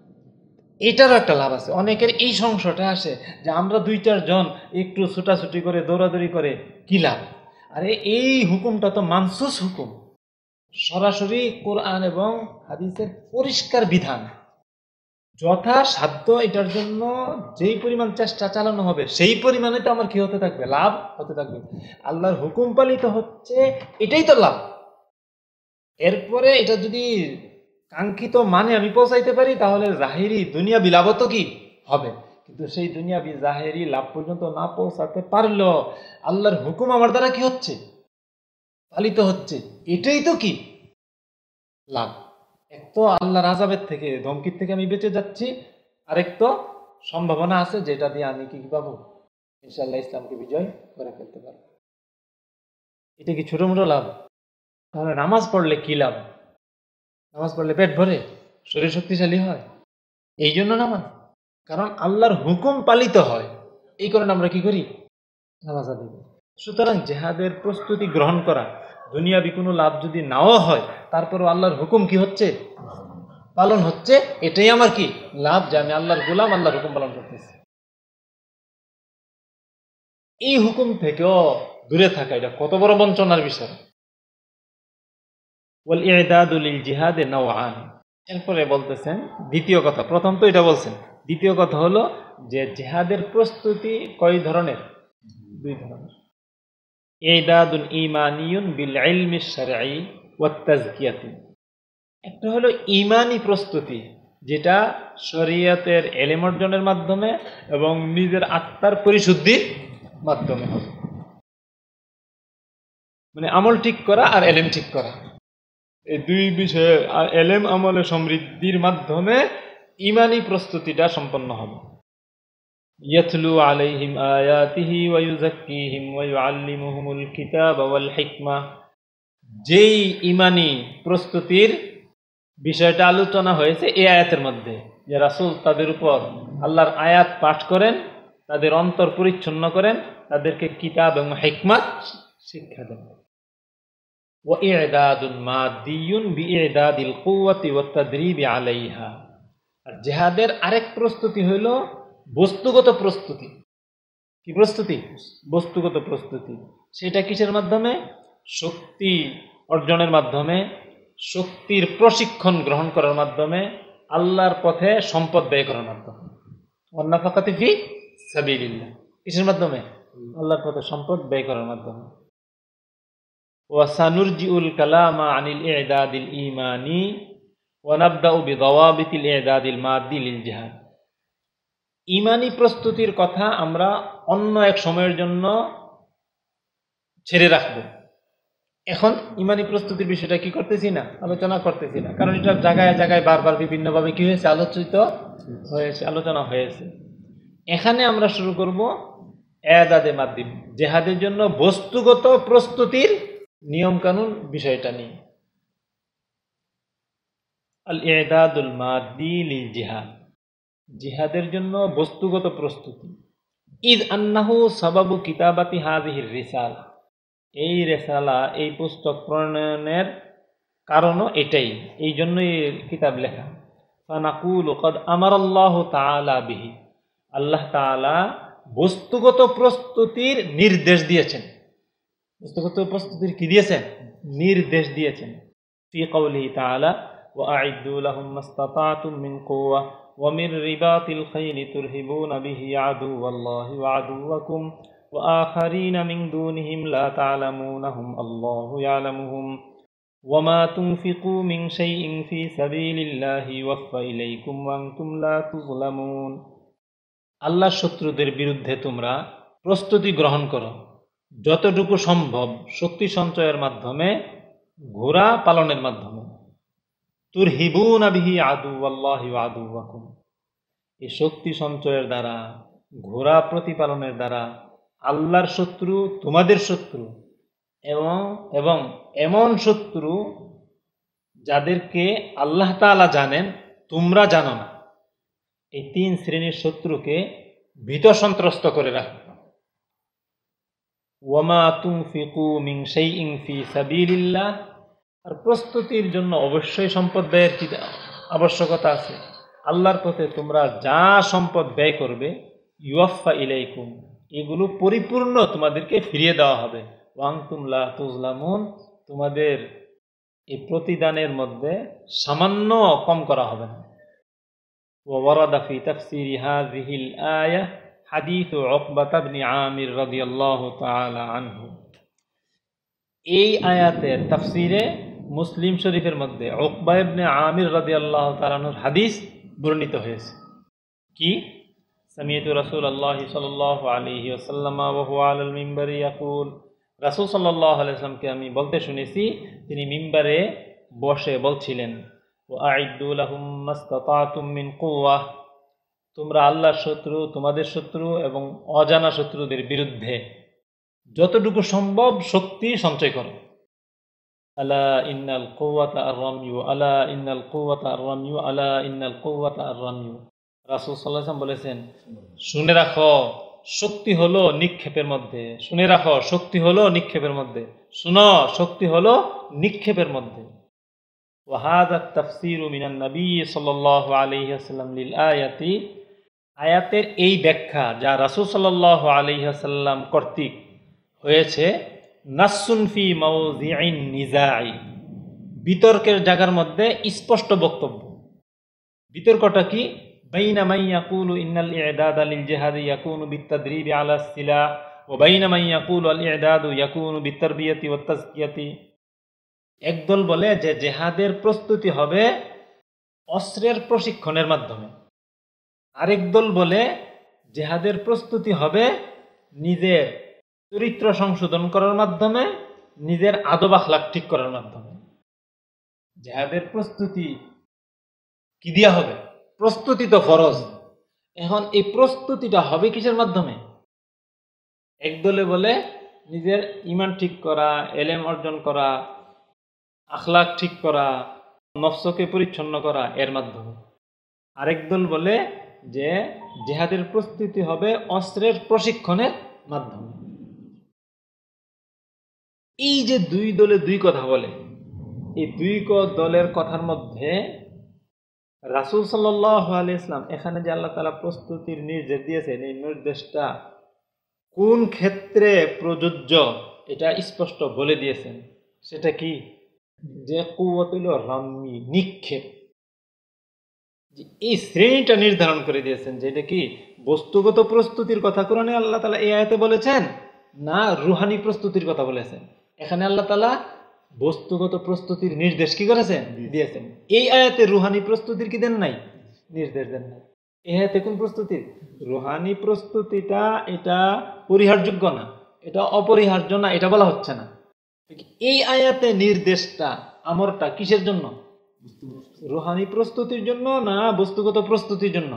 এটারও একটা লাভ আছে। অনেকের এই সংশয়টা আসে যে আমরা দুই চারজন একটু ছুটাছুটি করে দৌড়াদৌড়ি করে কি লাভ? আরে এই হুকুমটা তো মানসুস হুকুম। সরাসরি কোরআন এবং হাদিসের পরিষ্কার বিধান। যথাসাধ্য এটার জন্য যেই পরিমাণ চেষ্টা চালানো হবে, সেই পরিমাণে তো আমার কি হতে থাকবে? লাভ হতে থাকবে। আল্লাহর হুকুম পালিত হচ্ছে, এটাই তো লাভ। এরপরে এটা যদি কাঙ্ক্ষিত মানে আমি পৌঁছাইতে পারি, তাহলে জাহেরি দুনিয়া বিলাভ তো কি? হবে। কিন্তু সেই দুনিয়া জাহেরি লাভ পর্যন্ত না পৌঁছাতে পারল আল্লাহর হুকুম আমার দ্বারা কি হচ্ছে? পালিত হচ্ছে। এটাই তো কি? লাভ। এক তো আল্লাহর আজাবের থেকে, ধমকির থেকে আমি বেঁচে যাচ্ছি। আরেক তো সম্ভাবনা আছে যেটা দিয়ে আমি কি পাবো? ইনশাল্লাহ ইসলামকে বিজয় করে ফেলতে পারব। এটা কি ছোট মোটো লাভ? তাহলে নামাজ পড়লে কি লাভ? নামাজ পড়লে পেট ভরে? শরীর শক্তিশালী হয়? এই জন্য নামাজ। কারণ আল্লাহর হুকুম পালিত হয়। এই কারণে আমরা কি করি? নামাজ সুতরাং জেহাদের প্রস্তুতি গ্রহণ করা, দুনিয়াবি কোনো লাভ যদি নাও হয় তারপরও আল্লাহর হুকুম কি হচ্ছে? পালন হচ্ছে। এটাই আমার কি লাভ? যে আমি আল্লাহর গোলাম, আল্লাহর হুকুম পালন করতেছি। এই হুকুম থেকেও দূরে থাকা, এটা কত বড় বঞ্চনার বিষয়। জিহাদে নওয়ান এরপরে বলতেছেন দ্বিতীয় কথা। প্রথম তো এটা বলছেন। দ্বিতীয় কথা হলো যে জেহাদের প্রস্তুতি কয় ধরনের? দুই ধরনের। ইদাদুল ইমানিয়ুন বিল ইলমি শারঈ ওয়াত তাজকিয়াতি একটা হলো ইমানি প্রস্তুতি, যেটা শরীয়তের এলেম অর্জনের মাধ্যমে এবং নিজের আত্মার পরিশুদ্ধির মাধ্যমে হবে। মানে আমল ঠিক করা আর এলেম ঠিক করা। এই দুই বিষয়ে আর এলেম আমলে সমৃদ্ধির মাধ্যমে ইমানি প্রস্তুতিটা সম্পন্ন হবে। ইয়াতলু আলাইহিম আয়াতিহি ওয়া ইউযাক্কিহিম ওয়া ইউআল্লিমুহুমুল কিতাবা ওয়াল হিকমা। যেই ইমানি প্রস্তুতির বিষয়টা আলোচনা হয়েছে এ আয়াতের মধ্যে, যে রাসুল তাদের উপর আল্লাহর আয়াত পাঠ করেন, তাদের অন্তর পরিচ্ছন্ন করেন, তাদেরকে কিতাব এবং হেকমাত শিক্ষা দেন। আর জেহাদের আরেক প্রস্তুতি হইল বস্তুগত প্রস্তুতি। কি প্রস্তুতি? বস্তুগত প্রস্তুতি। সেটা কিসের মাধ্যমে? শক্তি অর্জনের মাধ্যমে, শক্তির প্রশিক্ষণ গ্রহণ করার মাধ্যমে, আল্লাহর পথে সম্পদ ব্যয় করার মাধ্যমে। অন্নাফাকাতি ফি সাবিল্লা কিসের মাধ্যমে? আল্লাহর পথে সম্পদ ব্যয় করার মাধ্যমে। ওয়াসানুরজি উল কালামা আনিল এদাদিল ইমানি ওয়ানাবদাউ বিদাওয়াবিতিল এদাদিল মাদিল জাহাদ। ইমানি প্রস্তুতির কথা আমরা অন্য এক সময়ের জন্য ছেড়ে রাখব। এখন ইমানি প্রস্তুতির বিষয়টা কি করতেছি না? আলোচনা করতেছি না। কারণ এটা জায়গায় জায়গায় বারবার বিভিন্নভাবে কি হয়েছে? আলোচিত হয়েছে, আলোচনা হয়েছে। এখানে আমরা শুরু করব এদাদে মাদ্দিম জেহাদের জন্য বস্তুগত প্রস্তুতির নিয়মকানুন বিষয়টা নিয়ে। আল এদাদুল মাদি লিল জিহাদ, জিহাদের জন্য বস্তুগত প্রস্তুতি। ঈদ আন্নাহু সাবাবু কিতাবাতি হাজিহির রিসাল। এই রেসালা, এই পুস্তক প্রণয়নের কারণও এটাই। এই জন্যই কিতাব লেখা। ফানাকুল ওকদ আমার আল্লাহ তালা বিহি। আল্লাহ তালা বস্তুগত প্রস্তুতির নির্দেশ দিয়েছেন। বস্তুগত প্রস্তুতির কি দিয়েছেন? নির্দেশ দিয়েছেন। ফি কৌলি তালা ও আইদুল্লাহম মাস্তাতাতুম মিন কুওয়া, ওয়া মিন রিবাতিল খাইলি তুরহিবুনা আদু وآخرين من دونهم لا تعلمونهم الله يعلمهم وما تنفقوا من شيء في سبيل الله يوفى إليكم وأنتم لا تظلمون আল্লাহ শত্রুদের বিরুদ্ধে তোমরা প্রস্তুতি গ্রহণ করো যতটুকু সম্ভব শক্তি সঞ্চয়ের মাধ্যমে ঘোড়া পালনের মাধ্যমে তুর হিবুন আবিহি আদু আল্লাহি আদু এই শক্তি সঞ্চয়ের দ্বারা ঘোড়া প্রতিপালনের দ্বারা আল্লাহর শত্রু তোমাদের শত্রু এবং এবং এমন শত্রু যাদেরকে আল্লাহ তালা জানেন তোমরা জানো না। এই তিন শ্রেণির শত্রুকে ভীত সন্ত্রস্ত করে রাখবে ওয়ামা তুমফিকু মিং শাইইন ফি সাবিলিল্লাহ। আর প্রস্তুতির জন্য অবশ্যই সম্পদ ব্যয়ের কি আবশ্যকতা আছে। আল্লাহর পথে তোমরা যা সম্পদ ব্যয় করবে ইউফা ইলাইকুম। এগুলো পরিপূর্ণ তোমাদেরকে ফিরিয়ে দেওয়া হবে ওয়াং তুমলা তুজলামুন তোমাদের এই প্রতিদানের মধ্যে সামান্য কম করা হবে না وورد في تفسير هذه الآية حديث عقبة بن عامر رضي الله تعالى عنه এই আয়াতের তাফসিরে মুসলিম শরীফের মধ্যে উকবা ইবনে আমির রাদিয়াল্লাহু তাআলার হাদিস বর্ণিত হয়েছে কি সামিয়তু রাসূলুল্লাহ সাল্লাল্লাহু আলাইহি ওয়াসাল্লাম ওয়া হুয়া আলাল মিম্বারি ইয়াকুল রাসূল সাল্লাল্লাহু আলাইহি ওয়াসাল্লামকে আমি বলতে শুনেছি, তিনি মিম্বারে বসে বলছিলেন ওয়া আইদ্দু লাহুম মাস্তাতাতুম মিন কুওয়াহ তোমরা আল্লাহর শত্রু, তোমাদের শত্রু এবং অজানা শত্রুদের বিরুদ্ধে যতটুকু সম্ভব শক্তি সঞ্চয় করো। আলা ইন্নাল কৌয়াতা আর রামিউ আলা ইন্নাল কৌয়াতা আর রামিউ আলা ইন্নাল কৌয়াতা আর রামিউ রাসুল সাল্লাহাম বলেছেন, শুনে রাখো, শক্তি হলো নিক্ষেপের মধ্যে। শুনে রাখো, শক্তি হলো নিক্ষেপের মধ্যে। শুনো, শক্তি হলো নিক্ষেপের মধ্যে। ওয়াহাদা তাফসির মিনান নবী সাল্লাল্লাহু আলাইহি ওয়াসাল্লাম লিল আয়াতি। আয়াতের এই ব্যাখ্যা যা রাসূল সাল্লাল্লাহু আলাইহি ওয়াসাল্লাম কর্তৃক হয়েছে নাসুন ফি মাউযিইন নিজাই বিতর্কের জায়গার মধ্যে স্পষ্ট বক্তব্য। বিতর্কটা কি? ই'দাদ লিল জিহাদি ইয়াকুনু বিতাদরিবি আলা সিলাহ ওয়া বাইনা মাই ইয়াকুলু আল ই'দাদু ইয়াকুনু বিতারবিয়াতি ওয়াত তাজকিয়াতি। একদল বলে যে জেহাদের প্রস্তুতি হবে অস্ত্রের প্রশিক্ষণের মাধ্যমে। আরেক দল বলে জেহাদের প্রস্তুতি হবে নিজের চরিত্র সংশোধন করার মাধ্যমে, নিজের আদব আখলাক ঠিক করার মাধ্যমে। জেহাদের প্রস্তুতি কি দিয়া হবে? প্রস্তুতি তো ফরজ। এখন এই প্রস্তুতিটা হবে কিসের মাধ্যমে? একদলে বলে নিজের ইমান ঠিক করা, এলেম অর্জন করা আখলাক ঠিক করা, নফসকে পরিচ্ছন্ন করা এর মাধ্যমে। আরেক দল বলে যে জেহাদের প্রস্তুতি হবে অস্ত্রের প্রশিক্ষণের মাধ্যমে। এই যে দুই দলে দুই কথা বলে, এই দুই দলের কথার মধ্যে রাসুল সাল্লাহ আলি ইসলাম এখানে যে আল্লাহ তালা প্রস্তুতির নির্দেশ দিয়েছেন, এই নির্দেশটা কোন ক্ষেত্রে প্রযোজ্য এটা স্পষ্ট বলে দিয়েছেন। সেটা কি? যে কুয়ত হইল রাম্মি, নিক্ষেপ। এই শ্রেণীটা নির্ধারণ করে দিয়েছেন যে এটা কি বস্তুগত প্রস্তুতির কথা কোরআনে আল্লাহ তালা এই আয়তে বলেছেন, না রুহানি প্রস্তুতির কথা বলেছেন? এখানে আল্লাহ তালা বস্তুগত প্রস্তুতির নির্দেশ কি করেছেন? দিয়েছেন। এই আয়াতে রুহানি প্রস্তুতির কি দেন নাই? নির্দেশ দেন নাই। এই আয়াতে কোন প্রস্তুতির? রুহানি প্রস্তুতিটা এটা পরিহারযোগ্য না। এটা অপরিহার্য না এটা বলা হচ্ছে না। এই আয়াতে নির্দেশটা আমরটা কিসের জন্য? রুহানি প্রস্তুতির জন্য না বস্তুগত প্রস্তুতির জন্য?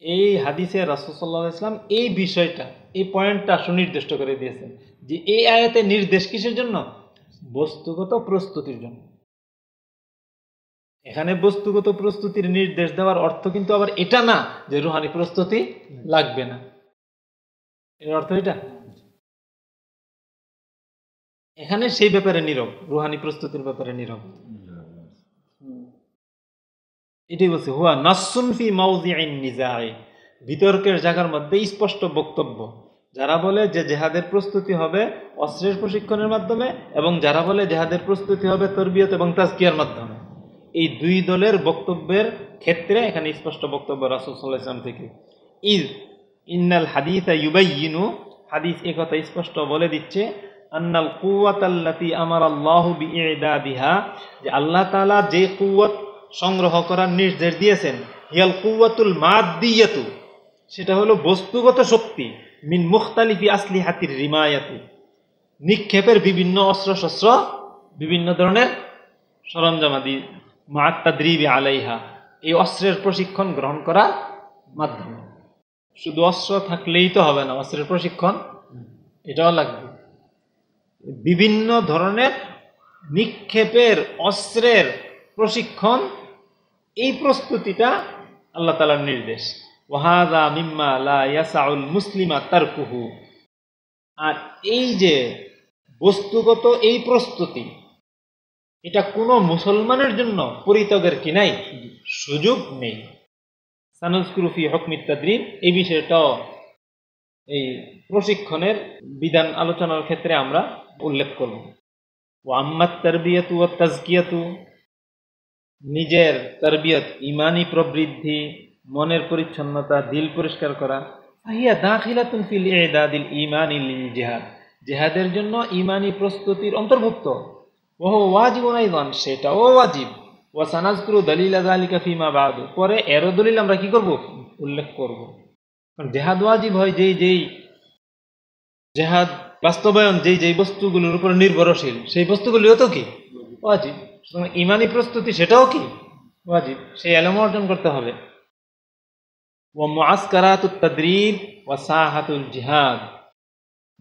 এই হাদিসে রাসুসাল্লাহ ইসলাম এই বিষয়টা এই পয়েন্টটা সুনির্দিষ্ট করে দিয়েছেন যে এই আয়াতে নির্দেশ কিসের জন্য? বস্তুগত প্রস্তুতির জন্য। এখানে বস্তুগত প্রস্তুতির নির্দেশ দেওয়ার অর্থ কিন্তু আবার এটা না যে রুহানি প্রস্তুতি লাগবে না। এর অর্থ এটা? এখানে সেই ব্যাপারে নীরব, রুহানি প্রস্তুতির ব্যাপারে নীরব। এটাই বলছে, হুয়া নাসুন ফি মাউজিআইন নিজাই। বিতর্কের জায়গার মধ্যে স্পষ্ট বক্তব্য। যারা বলে যে জেহাদের প্রস্তুতি হবে অস্ত্রের প্রশিক্ষণের মাধ্যমে এবং যারা বলে জেহাদের প্রস্তুতি হবে তরবিয়ত এবং তাজকিয়ার মাধ্যমে, এই দুই দলের বক্তব্যের ক্ষেত্রে এখানে স্পষ্ট বক্তব্য রাসুল থেকে। ইজ ইন্নাল হাদিস ইউবাইয়িনু, হাদিস এ কথা স্পষ্ট বলে দিচ্ছে, আন্নাল কুয়াতাল্লাতি আমার আল্লাহ বিহা যে আল্লাহ তালা যে কুয়াত সংগ্রহ করার নির্দেশ দিয়েছেন, হিয়াল কুয়াতুল মাদ্দিয়াতু, সেটা হলো বস্তুগত শক্তি। মিন মুখতালিফি আসলি হাতির রিমায়াতু। নিক্ষেপের বিভিন্ন অস্ত্র শস্ত্র বিভিন্ন ধরনের সরঞ্জামাদি মাত্তাদ্রিবি আলাইহা, এই অস্ত্রের প্রশিক্ষণ গ্রহণ করার মাধ্যমে। শুধু অস্ত্র থাকলেই তো হবে না, অস্ত্রের প্রশিক্ষণ, এটাও লাগবে। বিভিন্ন ধরনের নিক্ষেপের অস্ত্রের প্রশিক্ষণ, এই প্রস্তুতিটা আল্লাহ তালার নির্দেশ। ওয়াহাদা মিম্মা লা মুসলিমা তারকুহু। আর এই যে বস্তুগত এই প্রস্তুতি, এটা কোনো মুসলমানের জন্য পরিত্যাগের কি নাই? সুযোগ নেই। সানুজকুরুফি হকমিত তাদ্রিব এই বিষয়টাও এই প্রশিক্ষণের বিধান আলোচনার ক্ষেত্রে আমরা উল্লেখ করব। ও আম্মাত তারবিয়াতু ও তাজকিয়াতু, নিজের তরবিয়ত ইমানি প্রবৃদ্ধি মনের পরিচ্ছন্নতা, দিল পরিষ্কার করা। ফাহিয়া দাখিলাতুন ফিল ইদাদিল ঈমানি লিল জিহাদ। জিহাদের জন্য ঈমানি প্রস্তুতির অন্তর্ভুক্ত। ওহ ওয়াজিব ওয়াজিবুন আইদান, সেটাও ওয়াজিব। ওয়া সানাজকুরু দালিলা যালিকা ফিমা বাদু। পরে এরও দলিল আমরা কি করব? উল্লেখ করব। কারণ জেহাদ ওয়াজিব হয় যেই যেই জেহাদ বাস্তবায়ন, যেই যেই বস্তুগুলোর উপর নির্ভরশীল, সেই বস্তুগুলিও তো কি? ওয়াজিব। ইমানি প্রস্তুতি সেটাও কি? ওয়াজিব। সেই এলম অর্জন করতে হবে। ও মুআসকারাত তাদরিব ওয়া সাহাতুল জিহাদ।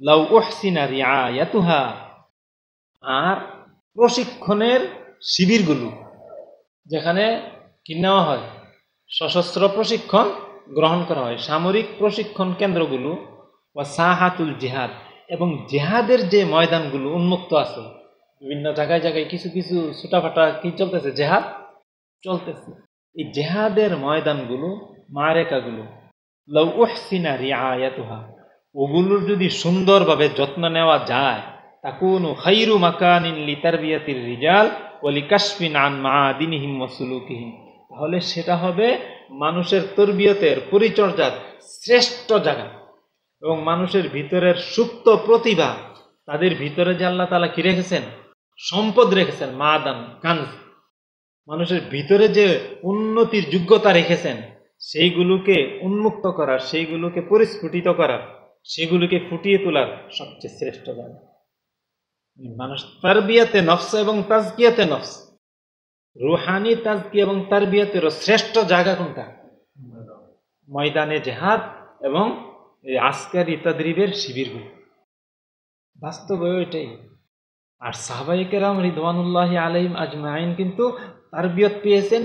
লাউ উহসিনা রিআয়াতুহা। আর প্রশিক্ষণের শিবিরগুলো, যেখানে কি নেওয়া হয়? সশস্ত্র প্রশিক্ষণ গ্রহণ করা হয়। সামরিক প্রশিক্ষণ কেন্দ্রগুলো বা সাহাতুল জিহাদ। এবং জেহাদের যে ময়দানগুলো উন্মুক্ত আছে, বিভিন্ন জায়গায় জায়গায় কিছু কিছু ছোটাফাটা কি চলতেছে? জেহাদ চলতেছে। এই জেহাদের ময়দানগুলো মারেকাগুলো। লৌ উহসিনা রিআয়াতুহা। ওগুলোর যদি সুন্দরভাবে যত্ন নেওয়া যায়, তাকুনু খাইরু মাকানিন লিতারবিয়াতির রিজাল ওলি কাশফিন আন মাআদিনিহিম ওয়া সুলুকিহিম। তাহলে সেটা হবে মানুষের তরবিয়তের পরিচর্যার শ্রেষ্ঠ জায়গা। এবং মানুষের ভিতরের সুপ্ত প্রতিভা, তাদের ভিতরে যে আল্লাহ তালা কি রেখেছেন? সম্পদ রেখেছেন, মাদান কানজ মানুষের ভিতরে যে উন্নতির যোগ্যতা রেখেছেন সেইগুলোকে উন্মুক্ত করার, সেইগুলোকে পরিস্ফুটিত করার, সেগুলোকে ফুটিয়ে তোলার সবচেয়ে শ্রেষ্ঠ জায়গা। মানুষ তারবিয়াতে নফস এবং তাজকিয়াতে নফস। রুহানি, তাজকি এবং তারবিয়াতেরও শ্রেষ্ঠ জায়গা কোনটা? ময়দানে জেহাদ এবং আসকারি তাদরিবের শিবিরগুলো। বাস্তবে এটাই আর সাহবাইকেরাম রিদওয়ানুল্লাহ আলাইম আজমাইন কিন্তু তারবিয়ত পেয়েছেন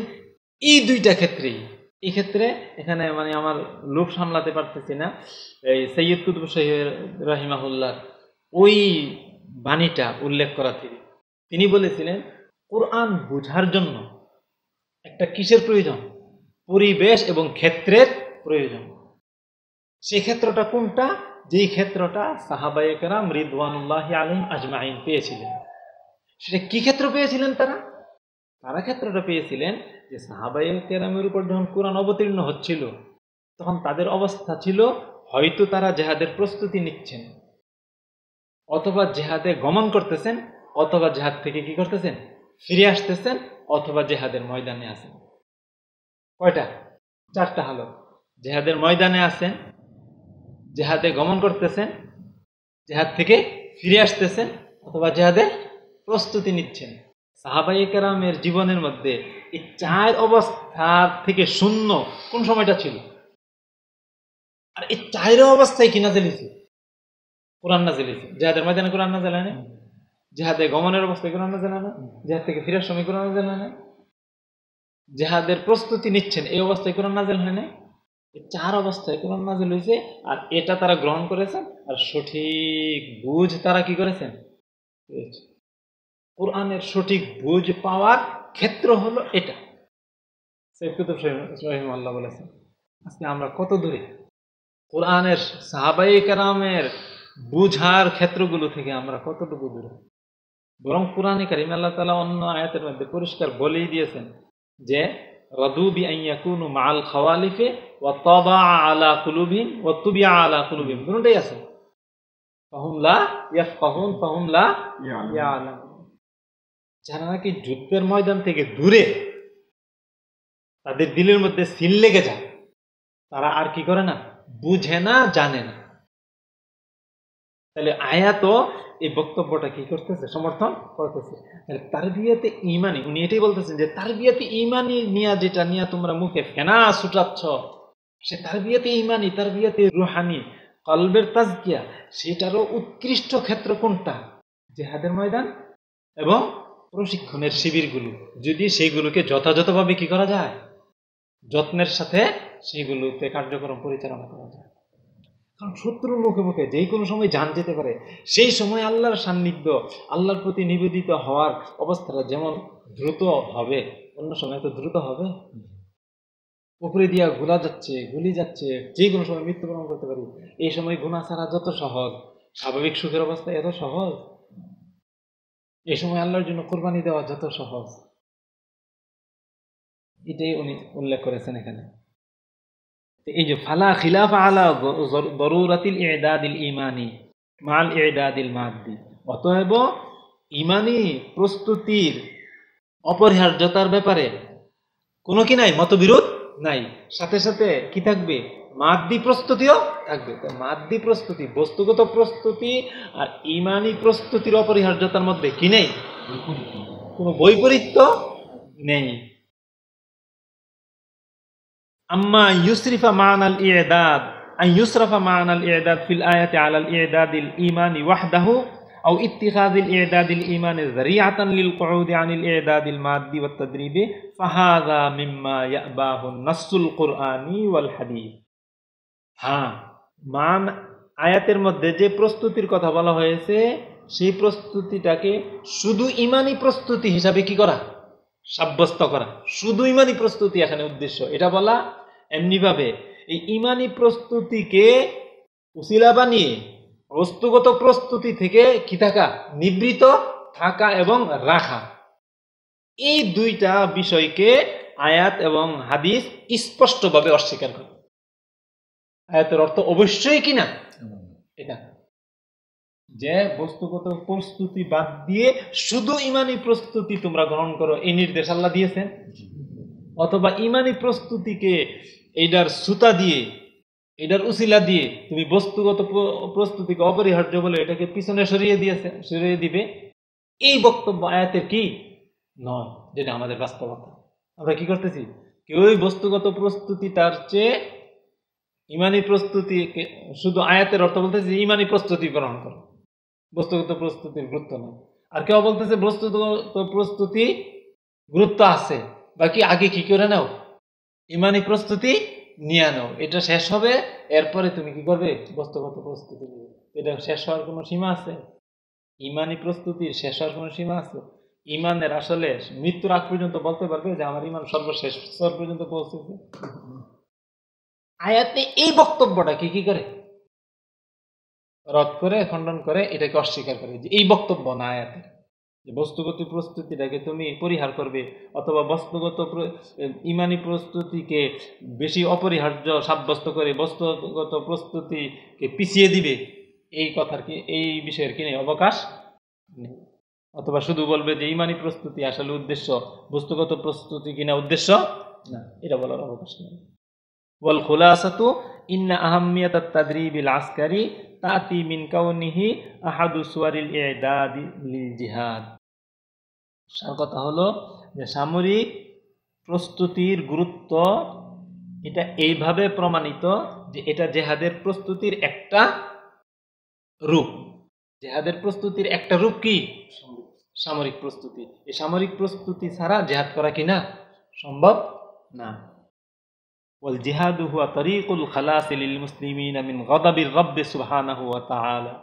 এই দুইটা ক্ষেত্রেই। এই ক্ষেত্রে এখানে মানে আমার লোভ সামলাতে পারতেছি না। এই সৈয়দ কুতুব শহীদ রাহিমাহুল্লাহ, ওই বাণীটা উল্লেখ করা থেকে তিনি বলেছিলেন, কোরআন বোঝার জন্য একটা কিসের প্রয়োজন? পরিবেশ এবং ক্ষেত্রের প্রয়োজন। সেই ক্ষেত্রটা কোনটা? যেই ক্ষেত্রটা সাহাবাই কেরাম রিদওয়ানুল্লাহ আলিম আজমাইন পেয়েছিলেন। সেটা কি ক্ষেত্র পেয়েছিলেন তারা? তারা ক্ষেত্রটা পেয়েছিলেন যে সাহাবাই কেরামের উপর যখন কোরআন অবতীর্ণ হচ্ছিল, তখন তাদের অবস্থা ছিল, হয়তো তারা জেহাদের প্রস্তুতি নিচ্ছেন। অথবা জেহাদে গমন করতেছেন, অথবা জেহাদ থেকে কি করতেছেন? ফিরে আসতেছেন, অথবা জেহাদের ময়দানে আছেন। কয়টা? চারটা হালত। জেহাদের ময়দানে আছেন, জেহাদে গমন করতেছেন, জেহাদ থেকে ফিরে আসতেছেন, অথবা জেহাদের প্রস্তুতি নিচ্ছেন। সাহাবাই কেরামের জীবনের মধ্যে এই চার অবস্থা থেকে শূন্য কোন সময়টা ছিল? আর এই চার অবস্থায় কি নাজেল হয়েছে? কোরআন নাজেল হয়েছে। জেহাদের ময়দানে কোরআন নাজেল হয় না জেহাদে গমনের অবস্থায় কোরআন নাজেল হয় না জেহাদ থেকে ফিরার সময় কোরআন নাজেল হয় না জেহাদের প্রস্তুতি নিচ্ছেন, এই অবস্থায় কোরআন নাজেল হয় না চার অবস্থায় কোরআন নাজেল হয়েছে আর এটা তারা গ্রহণ করেছেন আর সঠিক বুঝ তারা কি করেছেন। কোরআনের সঠিক বুঝ পাওয়ার ক্ষেত্র হলো এটা। সৈয়দ কুতুব রহিম আল্লাহ বলেছেন আজকে আমরা কত দূরে? কোরআনের সাহাবাই কারামের বুঝার ক্ষেত্রগুলো থেকে আমরা কতটুকু দূরে? বরং কোরআনে কারিম আল্লাহ তালা অন্য আয়াতের মধ্যে পরিষ্কার বলেই দিয়েছেন যে রদুবি আইয়াকুনু মাল খাওয়ালিফে ও তবা আলা কুলুবিন ও তুবিয়া আলা কুলুবিন দুটোই আছে। ফাহুমলা ইয়াফ ফাহুন ফাহুমলা ইয়ালাম যারা নাকি যুদ্ধের ময়দান থেকে দূরে, তাদের দিলের মধ্যে সিল লেগে যায়। তারা আর কি করে না? বুঝে না, জানে না। তাহলে আয়াত এই বক্তব্যটা কি করতেছে? সমর্থন করতেছে। তার বিয়েতে ইমানি উনি এটাই বলতেছেন যে তার বিয়েতে ইমানি নিয়া যেটা নিয়া তোমরা মুখে ফেনা ছুটাচ্ছ, সে তার বিয়েতে ইমানি তার বিয়েতে রুহানি, কলবের তাজকিয়া, সেটারও উৎকৃষ্ট ক্ষেত্র কোনটা? জেহাদের ময়দান এবং প্রশিক্ষণের শিবিরগুলো, যদি সেইগুলোকে যথাযথভাবে কি করা যায়? যত্নের সাথে সেইগুলোতে কার্যক্রম পরিচালনা করা যায়। কারণ শত্রুর মুখে মুখে যেই কোনো সময় জান যেতে পারে। সেই সময় আল্লাহর সান্নিধ্য, আল্লাহর প্রতি নিবেদিত হওয়ার অবস্থাটা যেমন দ্রুত হবে, অন্য সময় তো দ্রুত হবে। উপরে দিয়া গুলা যাচ্ছে, গুলি যাচ্ছে, যে কোনো সময় মৃত্যুবরণ করতে পারি। এই সময় গুণা ছাড়া যত সহজ, স্বাভাবিক সুখের অবস্থা এত সহজ। এই সময় আল্লাহর জন্য কোরবানি দেওয়া যত সহজ। এটাই উনি উল্লেখ করেছেন এখানে। এই যে, ফালা খিলাফ আলা দরুরাতিল ইদাদিল ইমানি মাল ইদাদিল মাদ্দি। অতএব ইমানি প্রস্তুতির অপরিহার্যতার ব্যাপারে কোনো কি নাই? মতবিরোধ নাই। সাথে সাথে কি থাকবে? মাদ্দি প্রস্তুতিও থাকবে তো মাদ্দি প্রস্তুতি বস্তুগত প্রস্তুতি আর ইমানি প্রস্তুতির অপরিহার্যতার মধ্যে কি নেই কোনো বৈপরীত্য নেই আম্মা ইউসরিফা মান আল ইদাদ أن يصرف معنى الإعداد في الآية على الإعداد الإيماني وحده أو اتخاذ الإعداد الإيماني ذريعة للقعود عن الإعداد المادي والتدريب فهذا مما يأباه النص القرآني والحديث হ্যাঁ। মান আয়াতের মধ্যে যে প্রস্তুতির কথা বলা হয়েছে, সেই প্রস্তুতিটাকে শুধু ইমানি প্রস্তুতি হিসাবে কি করা? সাব্যস্ত করা। শুধু ইমানি প্রস্তুতি এখানে উদ্দেশ্য। এটা বলা এমনিভাবে এই ইমানি প্রস্তুতিকে উসিলা বানিয়ে বস্তুগত প্রস্তুতি থেকে কি থাকা? নিবৃত থাকা এবং রাখা। এই দুইটা বিষয়কে আয়াত এবং হাদিস স্পষ্টভাবে অস্বীকার করে। আয়াতের অর্থ অবশ্যই কিনা? এটা। যে বস্তুগত প্রস্তুতি বাদ দিয়ে শুধু ইমানি প্রস্তুতি তোমরা গ্রহণ করো এই নির্দেশ আল্লাহ দিয়েছেন। অথবা ইমানি প্রস্তুতিকে এইটার সুতা দিয়ে এটার উসিলা দিয়ে তুমি বস্তুগত প্রস্তুতিকে অপরিহার্য বলে এটাকে পিছনে সরিয়ে দিয়েছে সরিয়ে দিবে। এই বক্তব্য আয়াতের কি? নয় যেটা আমাদের বাস্তবতা। আমরা কি করতেছি? কেউই বস্তুগত প্রস্তুতি তার চেয়ে ইমানি প্রস্তুতি শুধু আয়াতের অর্থ বলতেছে ইমানি প্রস্তুতি গ্রহণ করো। বস্তুগত প্রস্তুতির গুরুত্ব নেই। আর কেউ বলতেছে বস্তুগত প্রস্তুতি গুরুত্ব আছে, বাকি আগে কি করে নাও? ইমানি প্রস্তুতি নিয়ে নাও। এটা শেষ হবে, এরপরে তুমি কি করবে? বস্তুগত প্রস্তুতি এটা শেষ হওয়ার কোনো সীমা আছে? ইমানি প্রস্তুতির শেষ হওয়ার কোনো সীমা আছে? ইমানের আসলে মৃত্যুর আগ পর্যন্ত বলতে পারবে যে আমার ইমান সর্বশেষ স্তর পর্যন্ত পৌঁছেছে। আয়াতে এই বক্তব্যটা কি কি করে? রদ করে, খণ্ডন করে, এটাকে অস্বীকার করে যে এই বক্তব্য না আয়াতে যে বস্তুগত প্রস্তুতিটাকে তুমি পরিহার করবে অথবা বস্তুগত ইমানি প্রস্তুতিকে বেশি অপরিহার্য সাব্যস্ত করে বস্তুগত প্রস্তুতিকে পিছিয়ে দিবে, এই কথার কি, এই বিষয়ের কি নেই অবকাশ? নেই। অথবা শুধু বলবে যে ইমানি প্রস্তুতি আসলে উদ্দেশ্য, বস্তুগত প্রস্তুতি কিনা উদ্দেশ্য? না, এটা বলার অবকাশ নেই। ওয়াল খুলাসাতু, ইন্না আহাম্মিয়াত তাদরিবিল আসকারি তাতি মিন কাউনিহি আহাদু সুয়ারিল ইদাদি লিল জিহাদ। সার কথা হলো যে সামরিক প্রস্তুতির গুরুত্ব এটা এইভাবে প্রমাণিত যে এটা জেহাদের প্রস্তুতির একটা রূপ। জেহাদের প্রস্তুতির একটা রূপ কি? সামরিক প্রস্তুতি। এই সামরিক প্রস্তুতি ছাড়া জেহাদ করা কি না? সম্ভব না। والجهاد هو طريق الخلاص للمسلمين من غضب الرب سبحانه وتعالى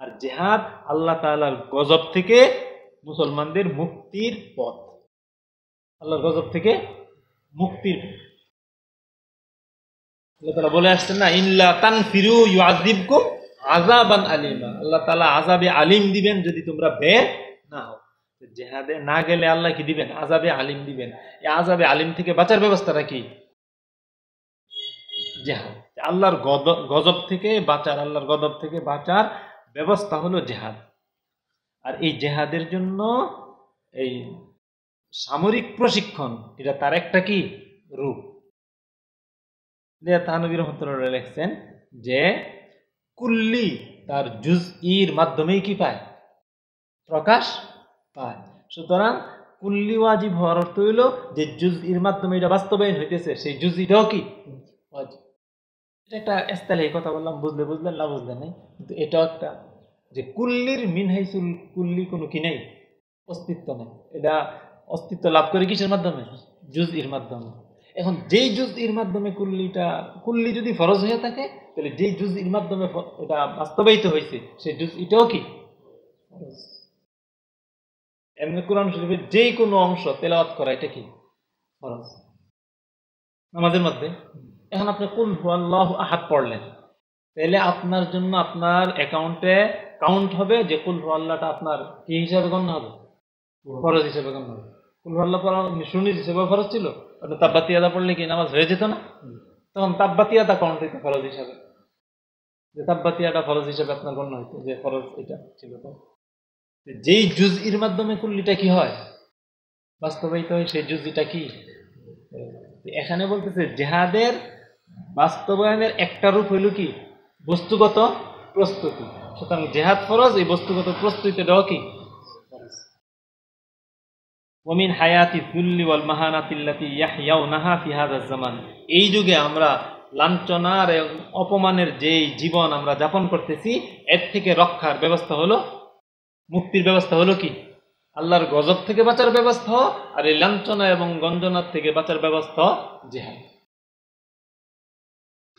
আর জেহাদ আল্লাহ তাআলার গজব থেকে মুসলমানদের মুক্তির পথ আল্লাহর গজব থেকে মুক্তির আল্লাহ তাআলা বলে আসছেন না ইল্লা তানফিরু ইউআযিবকুম আযাবান আলিমা আল্লাহ তাআলা আযাবে আলিম দিবেন যদি তোমরা বের না হও জেহাদে না গেলে আল্লাহ কি দিবেন আযাবে আলিম দিবেন এই আযাবে আলিম থেকে বাঁচার ব্যবস্থাটা কি জেহাদ আল্লাহর গজব থেকে বাঁচার, আল্লাহর গজব থেকে বাঁচার ব্যবস্থা হলো জেহাদ। আর এই জেহাদের জন্য এই সামরিক প্রশিক্ষণ, এটা তার একটা কি? রূপ। তাহানবীর রহমতুল্লাহ লেখছেন যে, কুল্লি তার জুজ ইর মাধ্যমেই কি পায়? প্রকাশ পায়। সুতরাং কুল্লি ওয়াজিব হওয়ার অর্থ হইল যে জুজ ইর মাধ্যমে এটা বাস্তবায়ন হইতেছে। সেই জুজ ইটাও কি? ওয়াজিব। এটা একটা এস্তালে কথা বললাম, বুঝলে বুঝলেন না বুঝলেন নাই? কিন্তু এটাও একটা যে কুল্লির মিনহাইসুল কুল্লি কোনো কি নেই? অস্তিত্ব নেই। এটা অস্তিত্ব লাভ করে কিসের মাধ্যমে? জুজ ইর মাধ্যমে। এখন যেই জুজ ইর মাধ্যমে কুল্লিটা, কুল্লি যদি ফরজ হয়ে থাকে, তাহলে যেই জুজ ইর মাধ্যমে এটা বাস্তবায়িত হয়েছে, সেই জুজ এটাও কি এমনি কোরআন শরীফের যেই কোনো অংশ তেলাওয়াত করা, এটা কি? ফরজ। আমাদের মধ্যে? এখন আপনি কুল আল্লাহ আহাদ পড়লেন। তাহলে আপনার জন্য আপনার অ্যাকাউন্টে কাউন্ট হবে যে কুল আল্লাহটা আপনার কি হিসাবে গণ্য হবে? ফরজ হিসাবে গণ্য হবে। কুল আল্লাহ পড়া শুনি হিসেবে ফরজ ছিল? আপনি তাব্বাতি আদা পড়লে কি নামাজ হয়ে যেত না? তখন তাব্বাতিয়াটা কাউন্ট হইতো ফরজ হিসাবে। যে তাব্বাতিয়াটা ফরজ হিসাবে আপনার গণ্য হইতো, যে ফরজ এটা ছিল তো যেই জুজইর মাধ্যমে কুল্লিটা কি হয়? বাস্তবায়িত হয় সেই জুজিটা কি? এখানে বলতেছে জেহাদের বাস্তবায়নের একটা রূপ হইল কি? বস্তুগত প্রস্তুতি। সুতরাং জেহাদ ফরজ, এই বস্তুগত প্রস্তুতিটাও কি? ওমিন হায়াতি দুল্লি ওয়াল মাহানাতিল্লাতি ইয়াহইয়াউনাহা ফি হাযা জামান। এই যুগে আমরা লাঞ্ছনার অপমানের যেই জীবন আমরা যাপন করতেছি, এর থেকে রক্ষার ব্যবস্থা হলো, মুক্তির ব্যবস্থা হলো কি? আল্লাহর গজব থেকে বাঁচার ব্যবস্থা আর এই লাঞ্ছনা এবং গঞ্জনার থেকে বাঁচার ব্যবস্থা জেহাদ।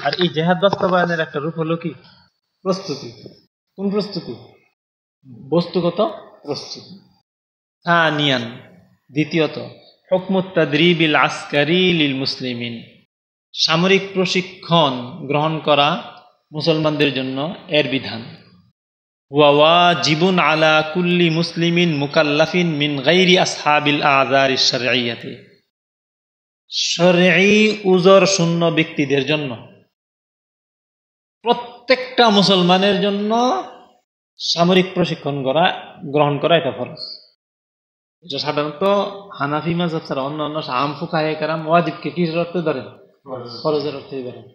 আর এই জেহাদ বাস্তবায়নের একটা রূপ হলো কি? প্রস্তুতি। কোন প্রস্তুতি? বস্তুগত প্রস্তুতি। নিয়ান দ্বিতীয়ত হকমুত্তাদ্রিবিল আসকারি লিল মুসলিমিন। সামরিক প্রশিক্ষণ গ্রহণ করা মুসলমানদের জন্য এর বিধান। ওয়াওয়া জীবন আলা কুল্লি মুসলিমিন মুকাল্লাফিন মিন গাইরি আসহাবিল আজার শরঈয়াতে। শরঈ উজর শূন্য ব্যক্তিদের জন্য। প্রত্যেকটা মুসলমানের জন্য সামরিক প্রশিক্ষণ করা, গ্রহণ করা এটা ফরজ। এটা সাধারণত হানাফি মাজাব ছাড়া অন্য অন্য আম ফুকাহে কারাম ওয়াজিবকে কি অর্থে ধরেন ফরজের অর্থে ধরেন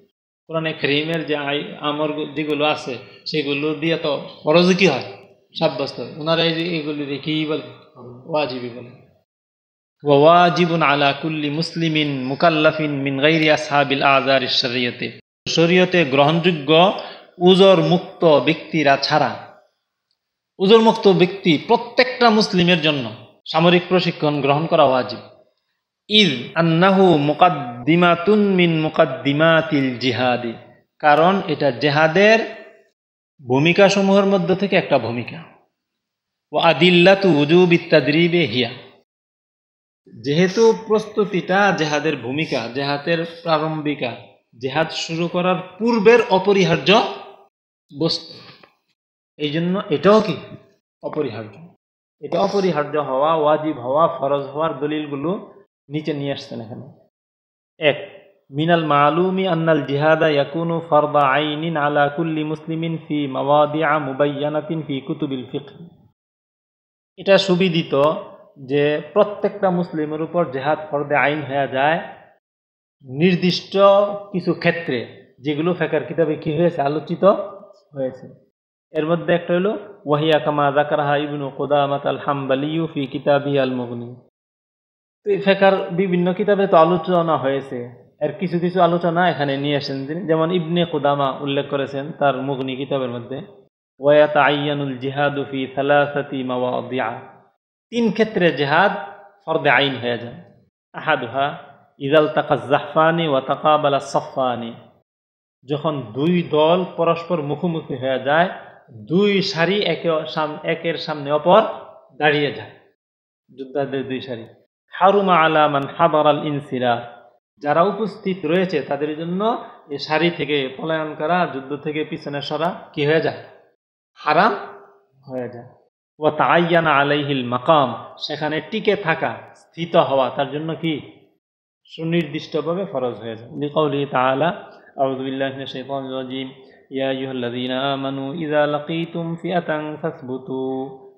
কোরআনে ক্রিমের যে আই, আমর যেগুলো আছে, সেগুলো দিয়ে তো ফরজ কি হয়? সাব্যস্ত। ওনারা এই যে এগুলি রেখেই বলে ওয়াজিবি বলে। ওয়াজিবুন আলা কুল্লি মুসলিমিন মুকাল্লাফিন মিন গাইরি আসহাবিল আজার শরীয়তে। শরীয়তে গ্রহণযোগ্য উজর মুক্ত ব্যক্তিরা ছাড়া। উজর মুক্ত ব্যক্তি প্রত্যেকটা মুসলিমের জন্য সামরিক প্রশিক্ষণ গ্রহণ করা ওয়াজিব। ইদ আন্নাহু মুকাদ্দিমাতুন মিন মুকাদ্দিমাতিল জিহাদি। কারণ এটা জেহাদের ভূমিকা সমূহের মধ্যে থেকে একটা ভূমিকা। ও আদিল্লাতু উজুব ইত্যাদিবে হিয়া। যেহেতু প্রস্তুতিটা জেহাদের ভূমিকা, জেহাদের প্রারম্ভিকা, জেহাদ শুরু করার পূর্বের অপরিহার্য বস্তু এই জন্য এটাও কি অপরিহার্য? এটা অপরিহার্য হওয়া, ওয়াজিব হওয়া, ফরজ হওয়ার দলিলগুলো নিচে নিয়ে আসছেন এখানে। এক, মিনাল মালুমি আন্নাল জিহাদা ইয়াকুনু ফরদা আইনিন আলা কুল্লি মুসলিমিন ফি মাওয়াদিআ মুবাইয়ানাতিন ফি কুতুবিল ফিকহ। এটা সুবিদিত যে প্রত্যেকটা মুসলিমের উপর জেহাদ ফরদে আইন হয়ে যায় নির্দিষ্ট কিছু ক্ষেত্রে, যেগুলো ফেকার কিতাবে কি হয়েছে আলোচিত হয়েছে। এর মধ্যে একটা হলো, ওয়াহিয়া কামা জাকারাহা ইবনু কোদামাত আল হাম্বালিউ ফি কিতাবি আল মুগনি তো এই ফেকার বিভিন্ন কিতাবে তো আলোচনা হয়েছে। এর কিছু কিছু আলোচনা এখানে নিয়ে আসেন তিনি। যেমন ইবনে কোদামা উল্লেখ করেছেন তার মুগনি কিতাবের মধ্যে ওয়াত আইয়ানুল জিহাদু ফি সালাসাতি মাওয়াদিআ। তিন ক্ষেত্রে জেহাদ ফরদে আইন হয়ে যায়। আহাদুহা ইদাল তাকা জাহফানি ওয়া তাকাবালা সফানি যখন দুই দল পরস্পর মুখোমুখি হয়ে যায়, দুই সারি একে একের সামনে অপর দাঁড়িয়ে যায়। যোদ্ধাদের দুই সারি। হারুমা আলামান হাবার আল ইনসিরা। যারা উপস্থিত রয়েছে, তাদের জন্য এই সারি থেকে পলায়ন করা, যুদ্ধ থেকে পিছনে সরা কি হয়ে যায়? হারাম হয়ে যায়। ও তাইয়ানা আলাইহিল মাকাম। সেখানে টিকে থাকা, স্থিত হওয়া, তার জন্য কি সুনির্দিষ্টভাবে ফরজ হয়ে যায়। লিকাউলি তাআলা আউযু বিল্লাহি মিনাশ শাইতানির রাজিম ইয়া আইয়ুহাল্লাযীনা আমানু ইযা লাকীতুম ফিআতান ফাসবুতু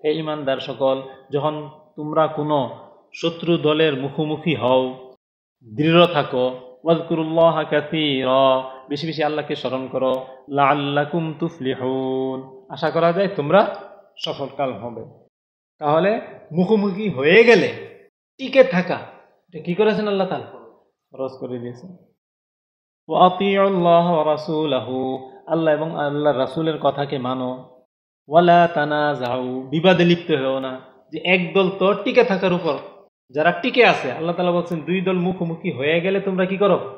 হে ঈমানদার সকল, যখন তোমরা কোনো শত্রু দলের মুখোমুখি হও, দৃঢ় থাকো, ওয়াজকুরুল্লাহ কাসীরা, বেশি বেশি আল্লাহকে স্মরণ করো, লাআল্লাকুম তুফলিহুন। আশা করা যায় তোমরা সফলকাল হবে। তাহলে মুখোমুখি হয়ে গেলে টিকে থাকা, এটা কি করেছেন আল্লাহ তাআলা? ফরজ করে দিয়েছেন। ওয়াতিউল্লাহ রাসূলাহু, আল্লাহ এবং আল্লাহ রাসুলের কথাকে মানো। ওয়ালা তানা যাও বিবাদে লিপ্ত হও না। যে একদল তো টিকে থাকার উপর। যারা টিকে আছে, আল্লাহ তালা বলছেন, দুই দল মুখোমুখি হয়ে গেলে তোমরা কি করো?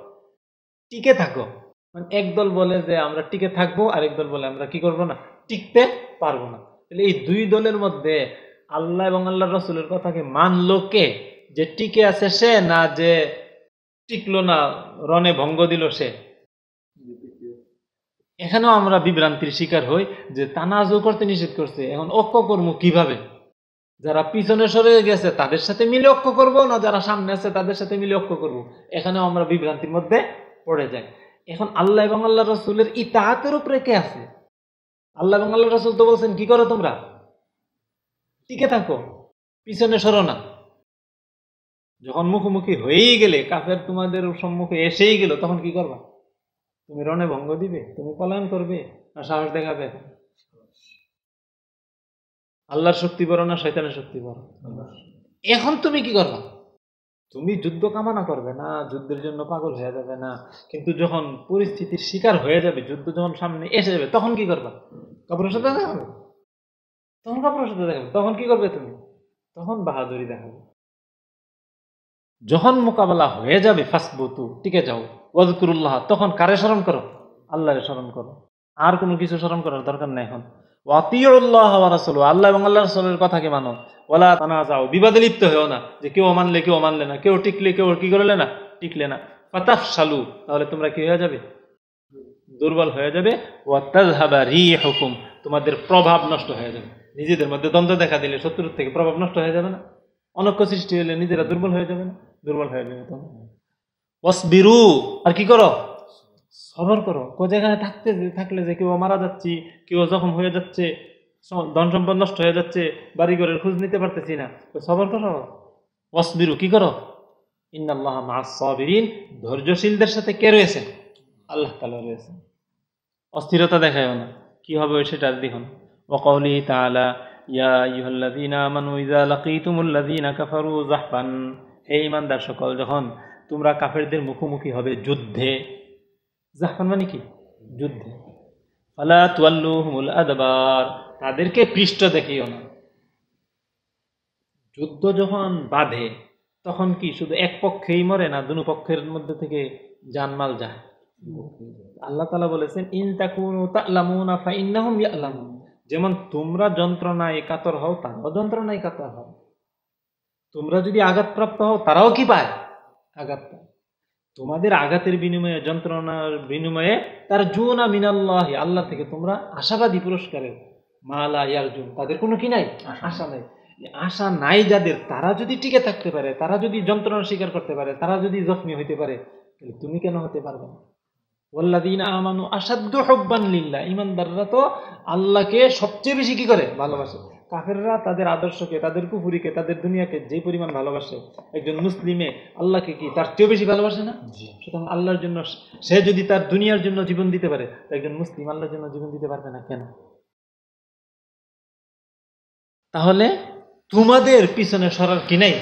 টিকে থাকো। মানে এক দল বলে যে আমরা টিকে থাকব, আরেক দল বলে আমরা কি করব না? টিকতে পারব না। তাহলে এই দুই দলের মধ্যে আল্লাহ এবং আল্লাহ রসুলের কথাকে মানলো কে? যে টিকে আছে সে না যে টিকলো না রনে ভঙ্গ দিল সে। এখানেও আমরা বিভ্রান্তির শিকার হই যে তানাজও করতে নিষেধ করছে। এখন ঐক্য কর্ম কীভাবে? যারা পিছনে সরে গেছে, তাদের সাথে মিলে ঐক্য করব না যারা সামনে আছে, তাদের সাথে মিলে ঐক্য করব? এখানেও আমরা বিভ্রান্তির মধ্যে পড়ে যাই। এখন আল্লাহ এবং আল্লাহ রসুলের ইতাহাতের উপরে কে আছে? আল্লাহ এবং আল্লাহ রসুল তো বলছেন, কি করো তোমরা? টিকে থাকো। পিছনে সরো না। যখন মুখোমুখি হয়েই গেলে, কাফের তোমাদের সম্মুখে এসেই গেল, তখন কি করবা? তুমি রণে ভঙ্গ দিবে, তুমি পলায়ন করবে, না সাহস দেখাবে? আল্লাহর শক্তি বড় না শৈতানের শক্তি বড়? এখন তুমি কি করবা? তুমি যুদ্ধ কামনা করবে না, যুদ্ধের জন্য পাগল হয়ে যাবে না, কিন্তু যখন পরিস্থিতির শিকার হয়ে যাবে, যুদ্ধ যখন সামনে এসে যাবে, তখন কি করবা? কাপড়ের সাথে দেখাবে? তখন কাপড়ের সাথে দেখাবে, তখন কি করবে তুমি? তখন বাহাদুরি দেখাবে। যখন মোকাবেলা হয়ে যাবে, ফাসবতু, টিকে যাও, ওয়াজকুরুল্লাহ, তখন কারে স্মরণ করো? আল্লাহরে স্মরণ করো। আর কোনো কিছু স্মরণ করার দরকার নেই এখন। ওয়াতিউল্লাহ রাসূল আল্লাহ এবং আল্লাহ রাসূলের কথাকে মানো। ওয়ালা তানাজাও বিবাদে লিপ্ত হয়েও না যে কেউ মানলে কেউ মানলে না। কেউ টিকলে, কেউ কি করলে না, টিকলে না। ফাতাফ শালু তাহলে তোমরা কি হয়ে যাবে? দুর্বল হয়ে যাবে। ওয়াতাজহাবা রি হুকুম তোমাদের প্রভাব নষ্ট হয়ে যাবে। নিজেদের মধ্যে দ্বন্দ্ব দেখা দিলে শত্রুর থেকে প্রভাব নষ্ট হয়ে যাবে না। অনক্য সৃষ্টি হলে নিজেরা দুর্বল হয়ে যাবে না। দুর্বল হয়ে যাবে তখন। ওয়াসবিরু আর কি করো? সবর করো। কো যেখানে থাকতে থাকলে যে কেউ মারা যাচ্ছি কেউ জখম হয়ে যাচ্ছে ধন সম্পদ নষ্ট হয়ে যাচ্ছে বাড়িঘরের খোঁজ নিতে পারতেছি না তো সবর করো। ওয়াসবিরু কি করো? ইন্নাল্লাহ মাস সাবিরিন ধৈর্যশীলদের সাথে কে রয়েছেন আল্লাহ তাআলা রয়েছেন অস্থিরতা দেখায়ও না। কি হবে সেটার দেখুন। ওয়াকাউলি তাআলা ইয়া আইয়ুহাল্লাযীনা আমানু ইযা লাকীতুমুল্লাযীনা কাফারু যাহফান। হে ঈমানদার সকল, যখন তোমরা কাফেরদের মুখোমুখি হবে যুদ্ধে জাহান মানে কি? যুদ্ধে। ফালা তুয়াল্লুহুমুল আদবার, তাদেরকে পৃষ্ঠ দেখিও না। যুদ্ধ যখন বাঁধে, তখন কি শুধু এক পক্ষেই মরে না দুনো পক্ষের মধ্যে থেকে জানমাল যায়? আল্লাহ তালা বলেছেন, ইন তাকুনু তা'লামুনা ফাইন্নাহুম যেমন তোমরা যন্ত্রণায় কাতর হও, তারাও যন্ত্রণায় কাতর হও। তোমরা যদি আঘাতপ্রাপ্ত হও তারাও কি পায়? আঘাত পায়। তোমাদের আঘাতের বিনিময়ে যন্ত্রণার বিনিময়ে তার জুনা মিনাল্লাহ আল্লাহ থেকে তোমরা আশাবাদী পুরস্কারের মালা ইয়ারজুন। তাদের কোনো কি নাই? আশা নাই। আশা নাই যাদের তারা যদি টিকে থাকতে পারে তারা যদি যন্ত্রণার স্বীকার করতে পারে তারা যদি জখমি হইতে পারে তাহলে তুমি কেন হতে পারবে না? ওয়াল্লাযীনা আমানু আসাদ্দু হুব্বান লিল্লাহ। ঈমানদাররা তো আল্লাহকে সবচেয়ে বেশি কি করে? ভালোবাসে। কাফেররা তাদের আদর্শকে তাদের কুফুরিকে তাদের দুনিয়াকে যে পরিমাণ ভালোবাসে একজন মুসলিমে আল্লাহকে কি তার চেয়েও বেশি ভালোবাসে না? সুতরাং আল্লাহর জন্য সে যদি তার দুনিয়ার জন্য জীবন দিতে পারে একজন মুসলিম আল্লাহর জন্য জীবন দিতে পারবে না কেন? তাহলে তোমাদের পিছনে সরার কি নেই?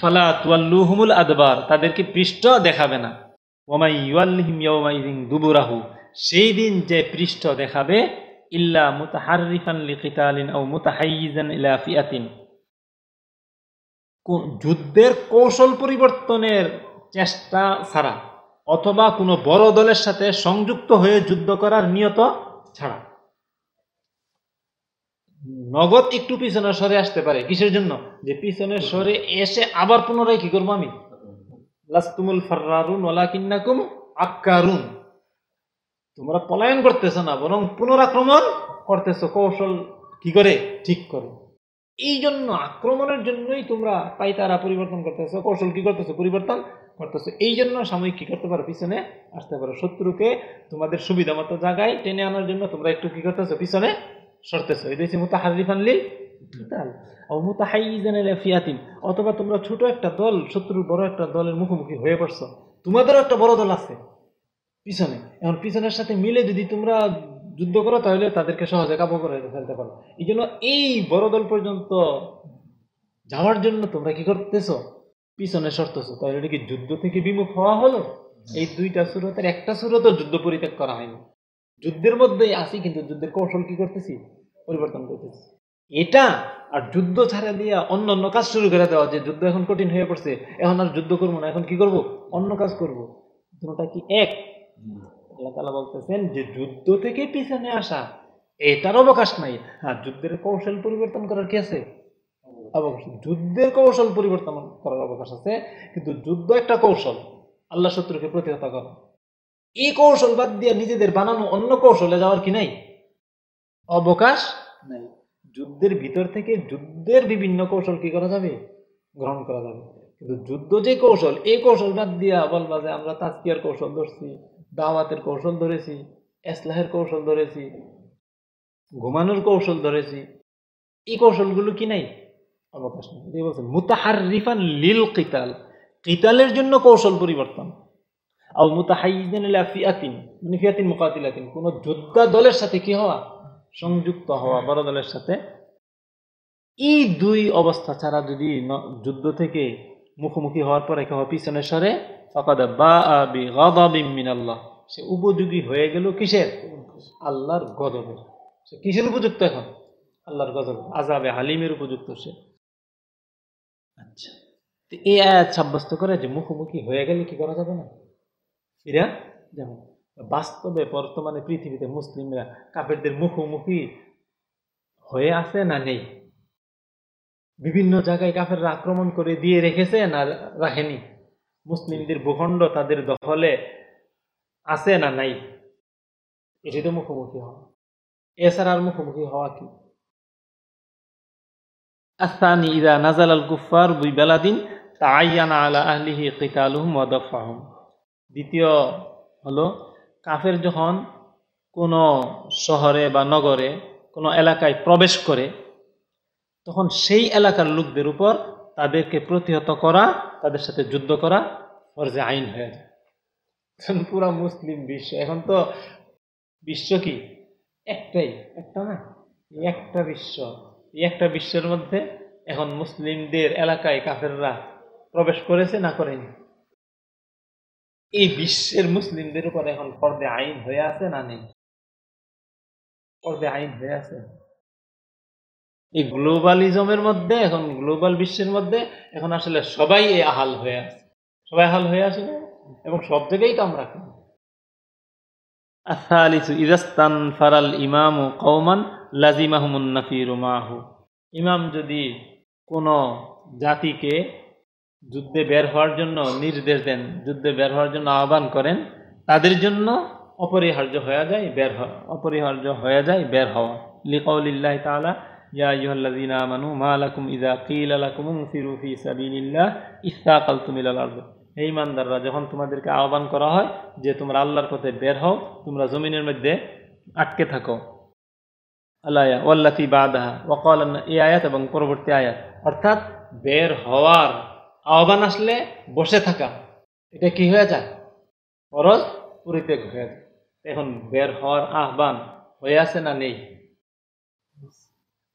ফালা তুয়াল্লুহুমুল আদবার তাদেরকে পৃষ্ঠ দেখাবে না। ওমাই ইউয়াল্লিহিম দুবুরাহু সেই দিন যে পৃষ্ঠ দেখাবে ইল্লা মুতাহাররিফান লিকিতালিন ও মুতাহাইয়িজান ইলা ফিয়াতিন। যুদ্ধের কৌশল পরিবর্তনের চেষ্টা ছাড়া অথবা কোনো বড় দলের সাথে সংযুক্ত হয়ে যুদ্ধ করার নিয়ত ছাড়া। নগদ একটু পিছনে সরে আসতে পারে। কিসের জন্য? যে পিছনে সরে এসে আবার পুনরায় কি করব আমি? লাস্তুমুল ফাররারুন ওয়ালাকিন্নাকুম আক্কারুন। তোমরা পলায়ন করতেছ না, বরং পুনরাক্রমণ করতেছো। কৌশল কি করে? ঠিক করে। এই জন্য আক্রমণের জন্যই তোমরা পাইতারা পরিবর্তন করতেছো, কৌশল কি করতেছো? পরিবর্তন করতেছো। এই জন্য সাময়িক কি করতে পারো? পিছনে আসতে পারো। শত্রুকে তোমাদের সুবিধা মতো জায়গায় টেনে আনার জন্য তোমরা একটু কি করতেছো? পিছনে সরতেছো। এই ও মুতাহাইজান ইলা ফিয়াতিন। অথবা তোমরা ছোট একটা দল, শত্রুর বড় একটা দলের মুখোমুখি হয়ে পড়ছো। তোমাদেরও একটা বড় দল আছে। পিছনে। এখন পিছনের সাথে মিলে যদি তোমরা যুদ্ধ করো, তাহলে তাদেরকে সহজে কাবু করে ফেলতে পারো। এই জন্য এই বড় দল পর্যন্ত যাওয়ার জন্য তোমরা কি করতেছো? পিছনে সরতেছো। তাহলে এটা কি যুদ্ধ থেকে বিমুখ হওয়া হলো? এই দুইটা সুরতের একটা সুরতও যুদ্ধ পরিত্যাগ করা হয়নি। যুদ্ধের মধ্যেই আসি কিন্তু যুদ্ধের কৌশল কি করতেছি? পরিবর্তন করতেছি। এটা আর যুদ্ধ ছাড়া দিয়া অন্য অন্য কাজ শুরু করে দেওয়া, যে যুদ্ধ এখন কঠিন হয়ে পড়ছে, এখন আর যুদ্ধ করব না, এখন কি করব? অন্য কাজ করব। দুটা কি এক? আল্লাহ তালা বলতেছেন যে যুদ্ধ থেকে পিছনে আসা, এটার অবকাশ নাই। হ্যাঁ যুদ্ধের কৌশল পরিবর্তন করার কি আছে? অবকাশ যুদ্ধের কৌশল পরিবর্তন করার অবকাশ আছে, কিন্তু যুদ্ধ একটা কৌশল। আল্লাহ শত্রুকে প্রতিহত করা এই কৌশল বাদ দিয়ে নিজেদের বানানো অন্য কৌশলে যাওয়ার কি নাই? অবকাশ নাই। যুদ্ধের ভিতর থেকে যুদ্ধের বিভিন্ন কৌশল কি করা যাবে? গ্রহণ করা যাবে। কিন্তু যুদ্ধ যে কৌশল, এই কৌশল বাদ দিয়া বলবা যে আমরা তাস্কিয়ার কৌশল ধরছি দাওয়াতের কৌশল ধরেছি, এসলাহের কৌশল ধরেছি, ঘুমানোর কৌশল ধরেছি। এই কৌশলগুলো কি নাই? অবকাশ নেই বলছেন মুতাহার রিফান লিল কিতাল কিতালের জন্য কৌশল পরিবর্তন। আও মুতাহাইজান ফিয়াতিন মানে ফিয়াতিন মুকাতিলাতিন, কোন যোদ্ধা দলের সাথে কি হওয়া? সংযুক্ত হওয়া, বড় দলের সাথে। এই দুই অবস্থা ছাড়া যদি যুদ্ধ থেকে মুখোমুখি হওয়ার পরে কেউ পিছনে সরে বা সে উপযোগী হয়ে গেল কিসের? আল্লাহর গজবের সে কিসের উপযুক্ত এখন? আল্লাহর গজব আজাবে হালিমের উপযুক্ত সে। আচ্ছা। তো এই আয়াত সাব্যস্ত করে যে মুখোমুখি হয়ে গেলে কি করা যাবে না? এরা যেমন, বাস্তবে বর্তমানে পৃথিবীতে মুসলিমরা কাফেরদের মুখোমুখি হয়ে আছে না নেই? বিভিন্ন জায়গায় কাফেররা আক্রমণ করে দিয়ে রেখেছে না রাখেনি? মুসলিমদের ভূখণ্ড তাদের দখলে আছে না নাই? এটি তো মুখোমুখি হওয়া। এছাড়া আর মুখোমুখি হওয়া কি? আস্তানি ইদা নাজাল আল কুফার বুই বেলাদিন তাইয়ানা আলা আহলিহি কিতালুহুম দ্বিতীয় হলো, কাফের যখন কোনো শহরে বা নগরে কোনো এলাকায় প্রবেশ করে, তখন সেই এলাকার লোকদের উপর তাদেরকে প্রতিহত করা তাদের সাথে যুদ্ধ করা ফরজে আইন হয়ে যায়। পুরা মুসলিম বিশ্ব, এখন তো বিশ্ব কি? একটাই, একটা না? একটা বিশ্ব। এই একটা বিশ্বের মধ্যে এখন মুসলিমদের এলাকায় কাফেররা প্রবেশ করেছে না করেনি? এই বিশ্বের মুসলিমদের উপর এখন ফর্দে আইন হয়ে আছে না নেই? ফর্দে আইন হয়ে আছে। এই গ্লোবালিজমের মধ্যে, এখন গ্লোবাল বিশ্বের মধ্যে, এখন আসলে সবাই এই আহাল হয়ে আছে। সবাই আহাল হয়ে আসে এবং সব জায়গায় কাম রাখে আসালিসু ইজাস্তান ফারাল ইমামু কৌমান লাজিমাহমুন নাফির মাহু। ইমাম যদি কোনো জাতিকে যুদ্ধে বের হওয়ার জন্য নির্দেশ দেন, যুদ্ধে বের হওয়ার জন্য আহ্বান করেন, তাদের জন্য অপরিহার্য হয়ে যায় বের অপরিহার্য হয়ে যায় বের হওয়া। লিকাউলিল্লাহ তালা ইয়া আইয়ুহাল্লাযীনা আমানু মা লাকুম ইযা কিলা লাকুম ইনফিরু ফি সাবিলিল্লাহ ইসতাকালতুম ইলাল আরদ। হে ইমানদাররা যখন তোমাদেরকে আহ্বান করা হয় যে তোমরা আল্লাহর পথে বের হও, তোমরা জমিনের মধ্যে আটকে থাকো। আলায়া ওয়াল্লাতি বাদাহা ওয়াকাল এই আয়াত এবং পরবর্তী আয়াত। অর্থাৎ বের হওয়ার আহ্বান আসলে বসে থাকা। এটা কি হয়ে যায়? ফরজ পরিত্যাগ হয়ে যায়। এখন বের হওয়ার আহ্বান হয়ে আছে না নেই?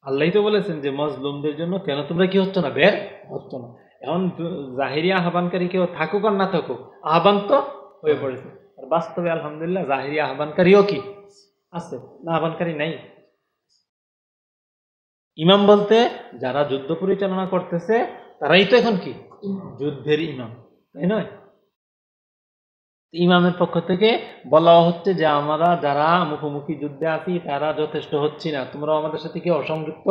আল্লাহ তো বলেছেন যে মজলুমদের জন্য কেন তোমরা কি হচ্ছ না? বের? হচ্ছ না। এখন জাহিরি আহ্বানকারী কেউ থাকুক আর না থাকুক আহ্বান তো হয়ে পড়েছে। আর বাস্তবে আলহামদুলিল্লাহ জাহিরি আহ্বানকারীও কি? আছে। না আহ্বানকারী নাই। ইমাম বলতে যারা যুদ্ধ পরিচালনা করতেছে তারাই তো এখন কি? যুদ্ধের ইমাম। তাই নয়? ইমামের পক্ষ থেকে বলা হচ্ছে যে আমরা যারা মুখোমুখি যুদ্ধে আছি তারা যথেষ্ট হচ্ছি না। তোমরাও আমাদের সাথে কি অসংযুক্ত?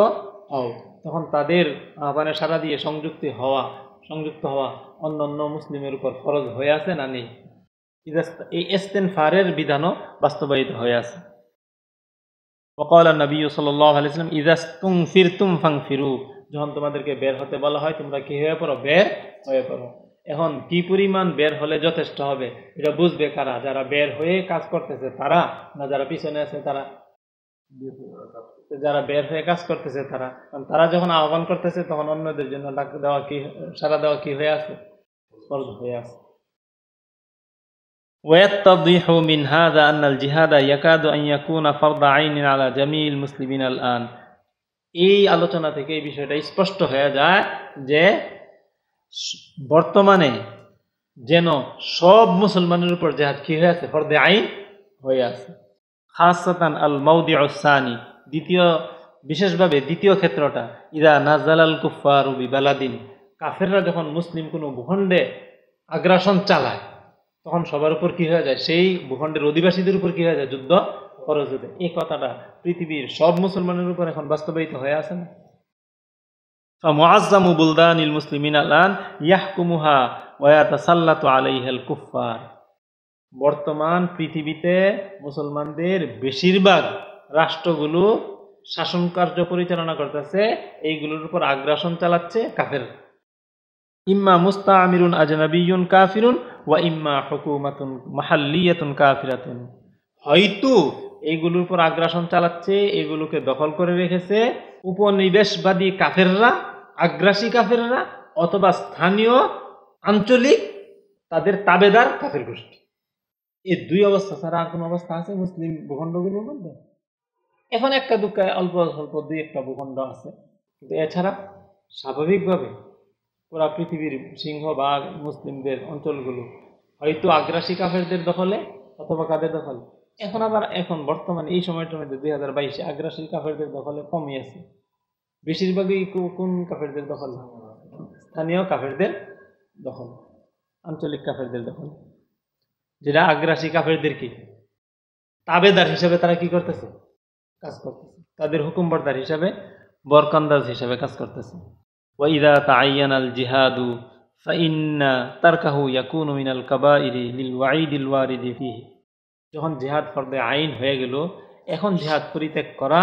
হও তখন তাদের আহ্বানে সারা দিয়ে সংযুক্তি হওয়া সংযুক্ত হওয়া অন্য অন্য মুসলিমের উপর ফরজ হয়ে আছে না নেই? এই ইস্তেনফারের বিধানও বাস্তবায়িত হয়ে আছে। নবী সাল্লাহ আলাইসলাম ফির তুম ফাং ফিরু যখন তোমাদেরকে বের হতে বলা হয় তোমরা কি হয়ে পড়ো? বের হয়ে পড়ো। এখন কি পরিমাণ বের হলে যথেষ্ট হবে এটা বুঝবে কারা যারা বের হয়ে কাজ করতেছে তারা না যারা পিছনে আছে তারা যারা বের হয়ে কাজ করতেছে তারা কারণ তারা যখন আহ্বান করতেছে তখন অন্যদের জন্য ডাক দেওয়া কি সারা দেওয়া কি হয়ে আছে ফরজ হয়ে আছে ويتضح من هذا أن الجهاد يكاد أن يكون فرض عين على جميع المسلمين الآن এই আলোচনা থেকে এই বিষয়টা স্পষ্ট হয়ে যায় যে স- বর্তমানে যেন সব মুসলমানের উপর জেহাদ কি হয়ে আছে? ফর্দে আইন হয়ে আছে। খাসাতান আল মৌদি সানি, দ্বিতীয়, বিশেষভাবে দ্বিতীয় ক্ষেত্রটা, ইদা নাজাল আল কুফার উবি বালাদিন কাফেররা যখন মুসলিম কোনো ভূখণ্ডে আগ্রাসন চালায়, তখন সবার উপর কি হয়ে যায়? সেই ভূখণ্ডের অধিবাসীদের উপর কি হয়ে যায়? যুদ্ধ খরচ হতে। এই কথাটা পৃথিবীর সব মুসলমানের উপর এখন বাস্তবায়িত হয়ে আছে না? মোয়াজ্জামু বুলদানিল মুসলিমিন আলান ইয়াহকুমুহা ওয়াতাসাল্লাত আলাইহাল কুফফার বর্তমান পৃথিবীতে মুসলমানদের বেশিরভাগ রাষ্ট্রগুলো শাসন কার্য পরিচালনা করতেছে, এইগুলোর উপর আগ্রাসন চালাচ্ছে কাফের। ইম্মা মুস্তা আমিরুন আজনাবিউন কাফিরুন ওয়া ইম্মা হকুমাতুন মাহাল্লিয়াতুন কাফিরাতুন। হয়তো এইগুলোর উপর আগ্রাসন চালাচ্ছে, এগুলোকে দখল করে রেখেছে। উপনিবেশবাদী কাফেররা, আগ্রাসী কাফেররা অথবা স্থানীয় আঞ্চলিক তাদের তাবেদার কাফের গোষ্ঠী। এই দুই অবস্থা ছাড়া আর কোনো অবস্থা আছে মুসলিম ভূখণ্ডগুলোর মধ্যে? এখন একটা দুঃখে অল্প অল্প দুই একটা ভূখণ্ড আছে। কিন্তু এছাড়া স্বাভাবিকভাবে পুরা পৃথিবীর সিংহ বা মুসলিমদের অঞ্চলগুলো হয়তো আগ্রাসী কাফেরদের দখলে অথবা কাদের দখলে? এখন আবার এখন বর্তমানে এই সময়টার মধ্যে দুই হাজার বাইশে আগ্রাসী কাফেরদের দখলে কমই আছে। বেশিরভাগই কোন কাফেরদের দখল? স্থানীয় কাফেরদের দখল, আঞ্চলিক কাফেরদের দখল। যেটা আগ্রাসী কাফেরদের কি? তাবেদার হিসাবে তারা কি করতেছে? কাজ করতেছে। তাদের হুকুমবরদার হিসাবে, বরকান্দাজ হিসাবে কাজ করতেছে। ওয়াইদা তাআয়ান আল জিহাদু ফাইন্না তারকাহু ইয়াকুনু মিনাল কাবাইরি লিল ওয়াইদিল ওয়ারিদি ফিহি। যখন জিহাদ ফর্দে আইন হয়ে গেল, এখন জেহাদ পরিত্যাগ করা,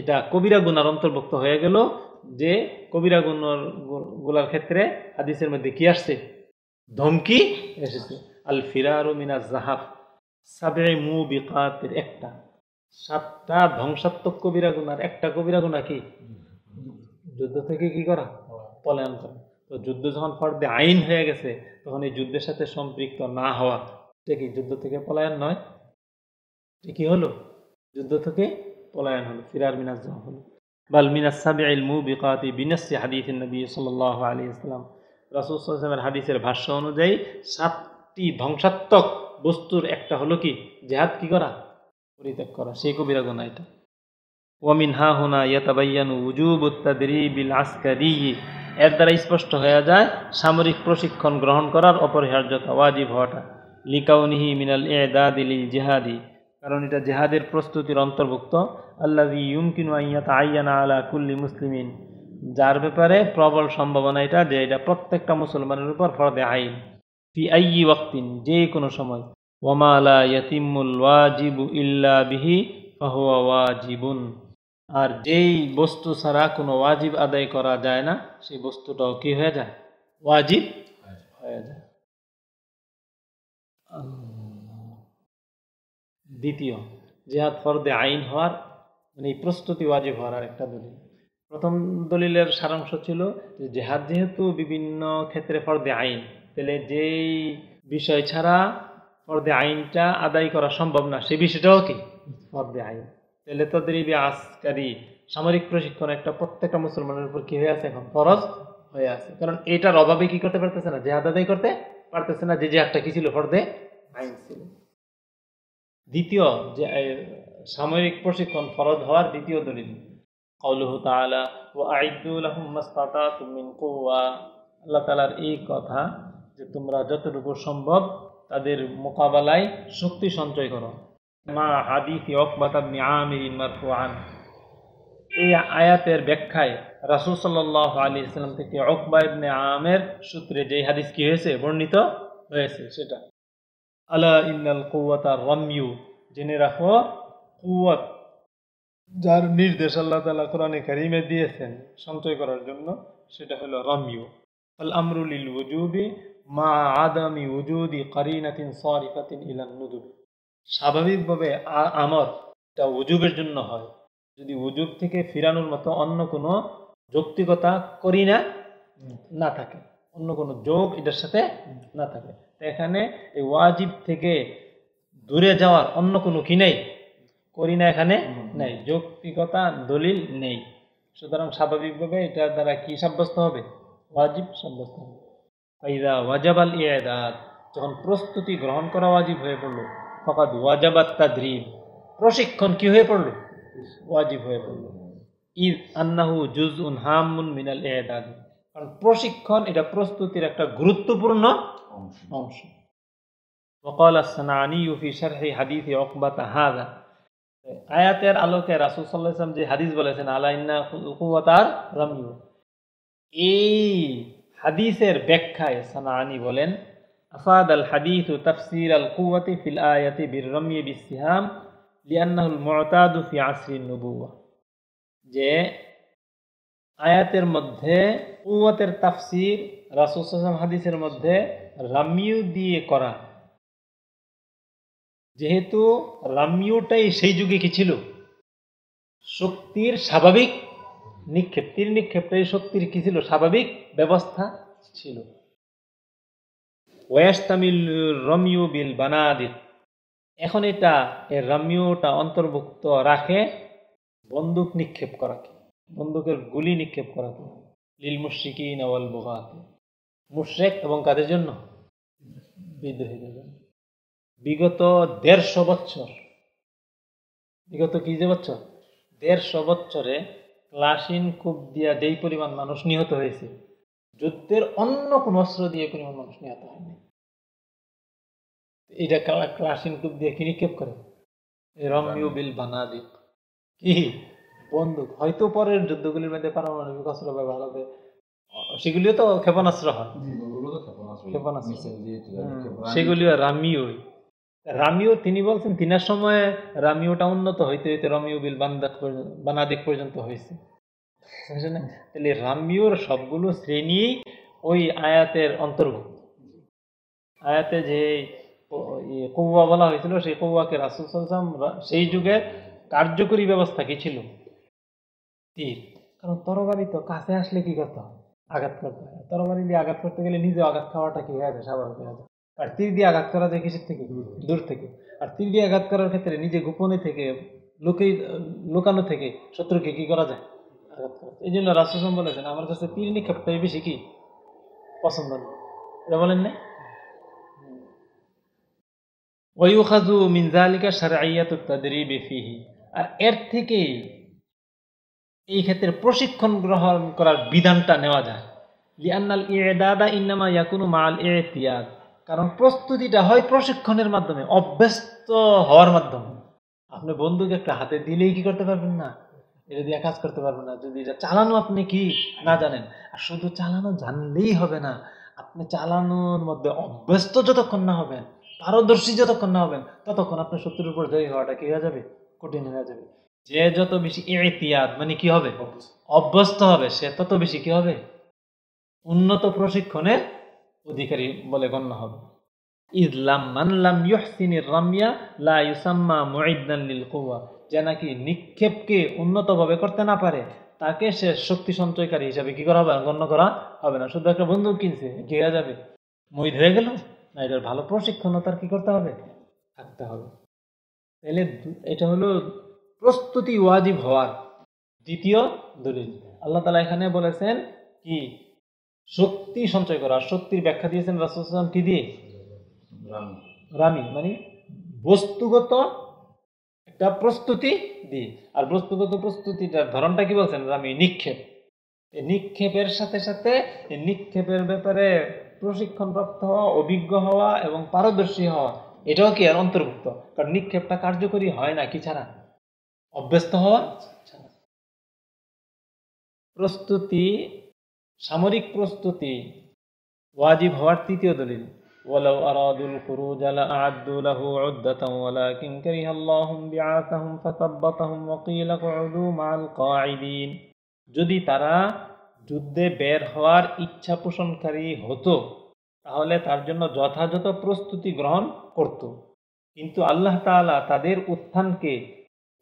এটা কবিরা গুনার অন্তর্ভুক্ত হয়ে গেল যে কবিরা গুনারগুলার ক্ষেত্রে হাদিসের মধ্যে কি আসছে? ধমকি এসেছে। আল ফিরারু মিনা জাহাব সাবে মু বিকাতের একটা। সাতটা ধ্বংসাত্মক কবিরা গুনার একটা কবিরা গুনা কি? যুদ্ধ থেকে কি করা? পলায়ন করা। তো যুদ্ধ যখন ফর্দে আইন হয়ে গেছে, তখন এই যুদ্ধের সাথে সম্পৃক্ত না হওয়া, এটা কি যুদ্ধ থেকে পলায়ন নয়? কি হলো? যুদ্ধ থেকে পলায়ন হলো, ফিরার মিনাস যাওয়া হলো। বাল মিনাস সাবিল মুবিকাতি বিনাসি হাদিস নবী সাল্লাল্লাহু আলাইহি ওয়াসাল্লাম। রাসূল সাল্লাল্লাহু হাদিসের ভাষ্য অনুযায়ী সাতটি ধ্বংসাত্মক বস্তুর একটা হলো কি? জেহাদ কি করা? পরিত্যাগ করা। সেই কবিরা গুনাহ এটা। ওয়ামিন হা হুনা ইয়াতাবাইয়ানু উজুবুত তাদরিবিল আসকারি। এর দ্বারা স্পষ্ট হয়ে যায়, সামরিক প্রশিক্ষণ গ্রহণ করার অপরিহার্যতা ওয়াজিব হওয়াটা। লিকাউনিহি মিনাল এদাদিল জিহাদি। কারণ এটা জেহাদের প্রস্তুতির অন্তর্ভুক্ত। আল্লাহি ইউমকিনু আইয়ানা আলা কুল্লি মুসলিমিন। যার ব্যাপারে প্রবল সম্ভাবনা এটা যে এটা প্রত্যেকটা মুসলমানের উপর ফরদে আইন। ফি আইয়ি ওয়াক্তিন, যে কোনো সময়। ওয়ামা লা ইয়াতিমুল ওয়াজিবু ইল্লা বিহি, ফাহুয়া ওয়াজিবুন। আর যেই বস্তু ছাড়া কোনো ওয়াজিব আদায় করা যায় না, সেই বস্তুটাও কি হয়ে যায়? ওয়াজিব হয়ে যায়। দ্বিতীয়, জেহাদ ফরদে আইন হওয়ার মানে এই প্রস্তুতি ওয়াজিব হওয়ার একটা দলিল। প্রথম দলিলের সারাংশ ছিল যে জেহাদ যেহেতু বিভিন্ন ক্ষেত্রে ফরদে আইন, তাহলে যেই বিষয় ছাড়া ফরদে আইনটা আদায় করা সম্ভব না, সেই বিষয়টাও কি? ফরদে আইন। তাহলে তাদের আসকারি সামরিক প্রশিক্ষণ একটা প্রত্যেকটা মুসলমানের উপর কি হয়ে আছে এখন? ফরজ হয়ে আছে। কারণ এটার অভাবে কি করতে পারতেছে না? জেহাদ আদায় করতে পারতেছে না যে জেহাদটা কি ছিল? ফরদে আইন ছিল। দ্বিতীয় যে সামরিক প্রশিক্ষণ ফরজ হওয়ার দ্বিতীয় দলিল। কৌলহ তাআলা, ওয়া আইদ্দু লাহুম মাসতাতাতুম মিন আল্লাহ তাআলার এই কথা যে, তোমরা যতটুকু সম্ভব তাদের মোকাবেলায় শক্তি সঞ্চয় করো। মা হাদিসি ওকবাত ইবনে আমির মারফুআন। এই আয়াতের ব্যাখ্যায় রাসূল সাল্লাল্লাহু আলাইহি সাল্লাম থেকে ইবনে আমের সূত্রে যে হাদিস কি হয়েছে, বর্ণিত হয়েছে সেটা। আলা ইন্নাল কুওয়াতা রামিউ জেনে রাখো, কুওয়াত, যার নির্দেশ আল্লাহ তাআলা কোরআনে কারিমে দিয়েছেন সঞ্চয় করার জন্য, সেটা হলো রামিউ আল আমরু লিল ওজুবি মা আদামি ওজুদি কারিনাতিন সারিফাতিন ইলান নুদুব। স্বাভাবিকভাবে আমর এটা উজুবের জন্য হয়। যদি উজুব থেকে ফিরানোর মতো অন্য কোনো যৌক্তিকতা করি না না থাকে। অন্য কোনো যোগ এটার সাথে না থাকে। এখানে এই ওয়াজিব থেকে দূরে যাওয়ার অন্য কোনো কি নেই? করি না এখানে নেই। যৌক্তিকতা দলিল নেই। সুতরাং স্বাভাবিকভাবে এটার দ্বারা কি সাব্যস্ত হবে? ওয়াজিব সাব্যস্ত হবে। ফাইদা ওয়াজাবাল ইয়েদাত যখন প্রস্তুতি গ্রহণ করা ওয়াজিব হয়ে পড়ল ফকাত ওয়াজাবাত তাদ্রিব প্রশিক্ষণ কি হয়ে পড়ল? ওয়াজিব হয়ে পড়ল। ঈদ আন্নাহু জুজ উন হামুন মিনাল এদাদ কারণ প্রশিক্ষণ এটা প্রস্তুতির একটা গুরুত্বপূর্ণ অংশ وقال السنعاني في شرح حديث عقبة هذا আয়াতের আলোকে রাসূল সাল্লাল্লাহু আলাইহি ওয়াসাল্লাম যে হাদিস বলেছেন আলা ইন্না কুওয়াতার রামিউ এই হাদিসের ব্যাখ্যায় সানাআনি বলেন আফাদ আল হাদিস তাফসির আল কুওয়াতি ফিল আয়াতি বির রামি বিসিহাম লিআন্নাহু আল মুতাদু ফি আসরিন নবুওয়া যে আয়াতের মধ্যে কুওয়াতের তাফসির রাসূল সাল্লাল্লাহু আলাইহি ওয়াসাল্লাম হাদিসের মধ্যে রামিউ দিয়ে করা। যেহেতু রামিউটাই সেই যুগে কি ছিল? শক্তির স্বাভাবিক নিক্ষেপ তীর নিক্ষেপটাই শক্তির কি ছিল? স্বাভাবিক ব্যবস্থা ছিল। ওয়াস্তামিল রমিউ বিল বানাদির। এখন এটা এর রামিউটা অন্তর্ভুক্ত রাখে বন্দুক নিক্ষেপ করাকে। বন্দুকের গুলি নিক্ষেপ করাকে। লিল মুশিকি নওয়াল বোগাত। মুশ্রেক এবং কাদের জন্য? বিদ্রোহীদের জন্য। বিগত দেড়শো বছর। বিগত কি যে বছর? দেড়শো বছরে ক্লাসিন কূপ দিয়া যেই পরিমাণ মানুষ নিহত হয়েছে, যুদ্ধের অন্য কোন অস্ত্র দিয়ে পরিমাণ মানুষ নিহত হয়নি। এটা ক্লাসিন কূপ দিয়ে কি নিক্ষেপ করে? রমিউ বিল বানাদি কি? বন্দুক। হয়তো পরের যুদ্ধগুলির মধ্যে পারমাণবিক অস্ত্র ব্যবহার হবে। সেগুলিও তো ক্ষেপণাস্ত্র হয়। ক্ষেপণাস্ত্র। হুম, সেগুলিও রামিও। রামিও তিনি বলছেন তিনার সময় রামিওটা উন্নত হইতে হইতে রমিও বিল বান্দাক পর্যন্ত- হয়েছে? তাহলে রামিওর সবগুলো শ্রেণি ওই আয়াতের অন্তর্ভুক্ত। আয়াতে যে কৌয়া বলা হয়েছিল সেই কৌয়াকে রাসুল সাল্লাম সেই যুগের কার্যকরী ব্যবস্থা কি ছিল? তীর। কারণ তরবারি তো কাছে আসলে কি করতে হয়? আঘাত করতে হয়। তরবারি দিয়ে আঘাত করতে গেলে নিজে আঘাত খাওয়াটা কি হয়ে যায়? স্বাভাবিক হয়ে যায়। আর তীর দিয়ে আঘাত করা যায় কিসের থেকে? দূর থেকে। আর তীর দিয়ে আঘাত করার ক্ষেত্রে নিজে গোপনে থেকে লোকেই লুকানো থেকে শত্রুকে কি করা যায়? আঘাত করা এই জন্য রাসুসম বলেছেন আমার কাছে তীর নিক্ষেপটাই বেশি কি? পছন্দ না। এটা বলেন না ওয়ুখাজু মিন যালিকা শারঈয়াতুত তাদরিবি ফিহি। আর এর থেকেই এই ক্ষেত্রে প্রশিক্ষণ গ্রহণ করার বিধানটা নেওয়া যায়। লিআন্নাল ইদাদা ইন্নামা ইয়াকুনু মাল ইতিয়াদ। কারণ প্রস্তুতিটা হয় প্রশিক্ষণের মাধ্যমে, অভ্যস্ত হওয়ার মাধ্যমে। আপনি বন্ধুকে একটা হাতে দিলেই কি করতে পারবেন না? এটা দিয়ে কাজ করতে পারবেন না। যদি এটা চালানো আপনি কি না জানেন? আর শুধু চালানো জানলেই হবে না। আপনি চালানোর মধ্যে অভ্যস্ত যতক্ষণ না হবেন, পারদর্শী যতক্ষণ না হবেন, ততক্ষণ আপনার শত্রুর উপর জয়ী হওয়াটা কি হয়ে যাবে? কঠিন হয়ে যাবে। যে যত বেশি এতিয়াদ মানে কি হবে? অভ্যস্ত হবে, সে তত বেশি কি হবে? উন্নত প্রশিক্ষণের অধিকারী বলে গণ্য হবে। ইসলাম মানলাম ইউহসিনির রামিয়া, লা ইউসাম্মা মুঈদ্দান লিল কুওয়া। যে নাকি নিক্ষেপকে উন্নতভাবে করতে না পারে, তাকে সে শক্তি সঞ্চয়কারী হিসাবে কি করা হবে? গণ্য করা হবে না। শুধু একটা বন্দুক কিনছে, কি যাবে? মহিদ হয়ে গেল? না, এটার ভালো প্রশিক্ষণ তার কি করতে হবে? থাকতে হবে। তাহলে এটা হলো প্রস্তুতি ওয়াজিব হওয়ার দ্বিতীয় দলিল। আল্লাহ তালা এখানে বলেছেন কি? শক্তি সঞ্চয় করা। শক্তির ব্যাখ্যা দিয়েছেন রাসুলাম কি দিয়ে? রামি মানে বস্তুগত একটা প্রস্তুতি দিয়ে। আর বস্তুগত প্রস্তুতিটার ধরনটা কি বলছেন? রামি নিক্ষেপ। এই নিক্ষেপের সাথে সাথে এই নিক্ষেপের ব্যাপারে প্রশিক্ষণপ্রাপ্ত হওয়া অভিজ্ঞ হওয়া এবং পারদর্শী হওয়া এটাও কি আর অন্তর্ভুক্ত? কারণ নিক্ষেপটা কার্যকরী হয় না কি ছাড়া? অভ্যস্ত হওয়া ছাড়া প্রস্তুতি সামরিক প্রস্তুতি ওয়াজিব হওয়ার তৃতীয় দলিল ولو أرادوا الخروج لأعدوا له عدة ولكن كره الله بعاثهم فثبطهم وقيل اقعدوا مع القاعدين যদি তারা যুদ্ধে বের হওয়ার ইচ্ছা পোষণকারী হতো তাহলে তার জন্য যথাযথ প্রস্তুতি গ্রহণ করত কিন্তু আল্লাহ তাআলা তাদের উত্থানকে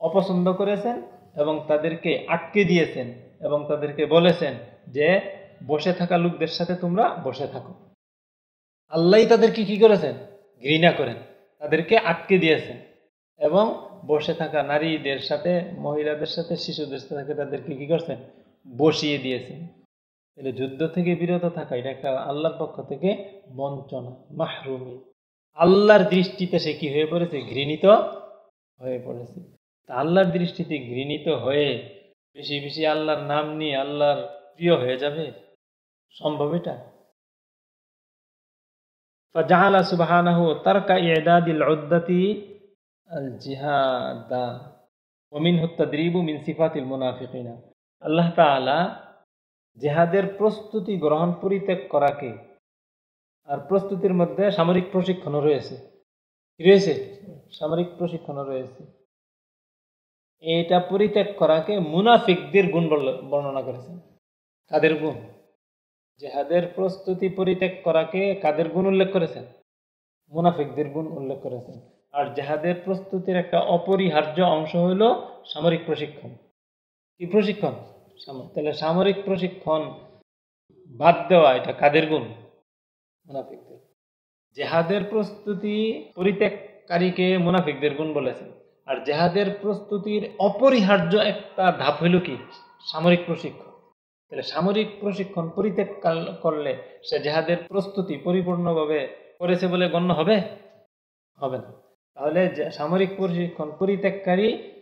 অপছন্দ করেছেন এবং তাদেরকে আটকে দিয়েছেন এবং তাদেরকে বলেছেন যে বসে থাকা লোকদের সাথে তোমরা বসে থাকো। আল্লাহ তাদেরকে কি করেছেন? ঘৃণা করেন। তাদেরকে আটকে দিয়েছেন। এবং বসে থাকা নারীদের সাথে, মহিলাদের সাথে, শিশুদের সাথে তাদেরকে কি করছেন? বসিয়ে দিয়েছেন। তাহলে যুদ্ধ থেকে বিরত থাকা, এটা একটা আল্লাহর পক্ষ থেকে বঞ্চনা, মাহরুমি। আল্লাহর দৃষ্টিতে সে কি হয়ে পড়েছে? ঘৃণিত হয়ে পড়েছে। আল্লাহর দৃষ্টিতে ঘৃণিত হয়ে বেশি বেশি আল্লাহর নাম নিয়ে আল্লাহর প্রিয় হয়ে যাবে সম্ভব এটা فجعل سبحانه ترك إعداد العدة الجهاد ومنه التدريب من صفات المنافقين আল্লাহ তাআলা জেহাদের প্রস্তুতি গ্রহণ পরিত্যাগ করাকে আর প্রস্তুতির মধ্যে সামরিক প্রশিক্ষণও রয়েছে কি রয়েছে সামরিক প্রশিক্ষণও রয়েছে এটা পরিত্যাগ করাকে মুনাফিকদের গুণ বর্ণ- বর্ণনা করেছেন। কাদের গুণ? জেহাদের প্রস্তুতি পরিত্যাগ করাকে কাদের গুণ উল্লেখ করেছেন? মুনাফিকদের গুণ উল্লেখ করেছেন। আর জেহাদের প্রস্তুতির একটা অপরিহার্য অংশ হইল সামরিক প্রশিক্ষণ। কি প্রশিক্ষণ? তাহলে সামরিক প্রশিক্ষণ বাদ দেওয়া, এটা কাদের গুণ? মুনাফিকদের। জেহাদের প্রস্তুতি পরিত্যাগকারীকে মুনাফিকদের গুণ বলেছেন। আর জেহাদের প্রস্তুতির অপরিহার্য একটা ধাপ হইল কি? সামরিক প্রশিক্ষণ। তাহলে সামরিক প্রশিক্ষণ পরিত্যাগ করলে সে জেহাদের প্রস্তুতি পরিপূর্ণভাবে করেছে বলে গণ্য হবে? হবে না। তাহলে সামরিক প্রশিক্ষণ পরিত্যাগকারী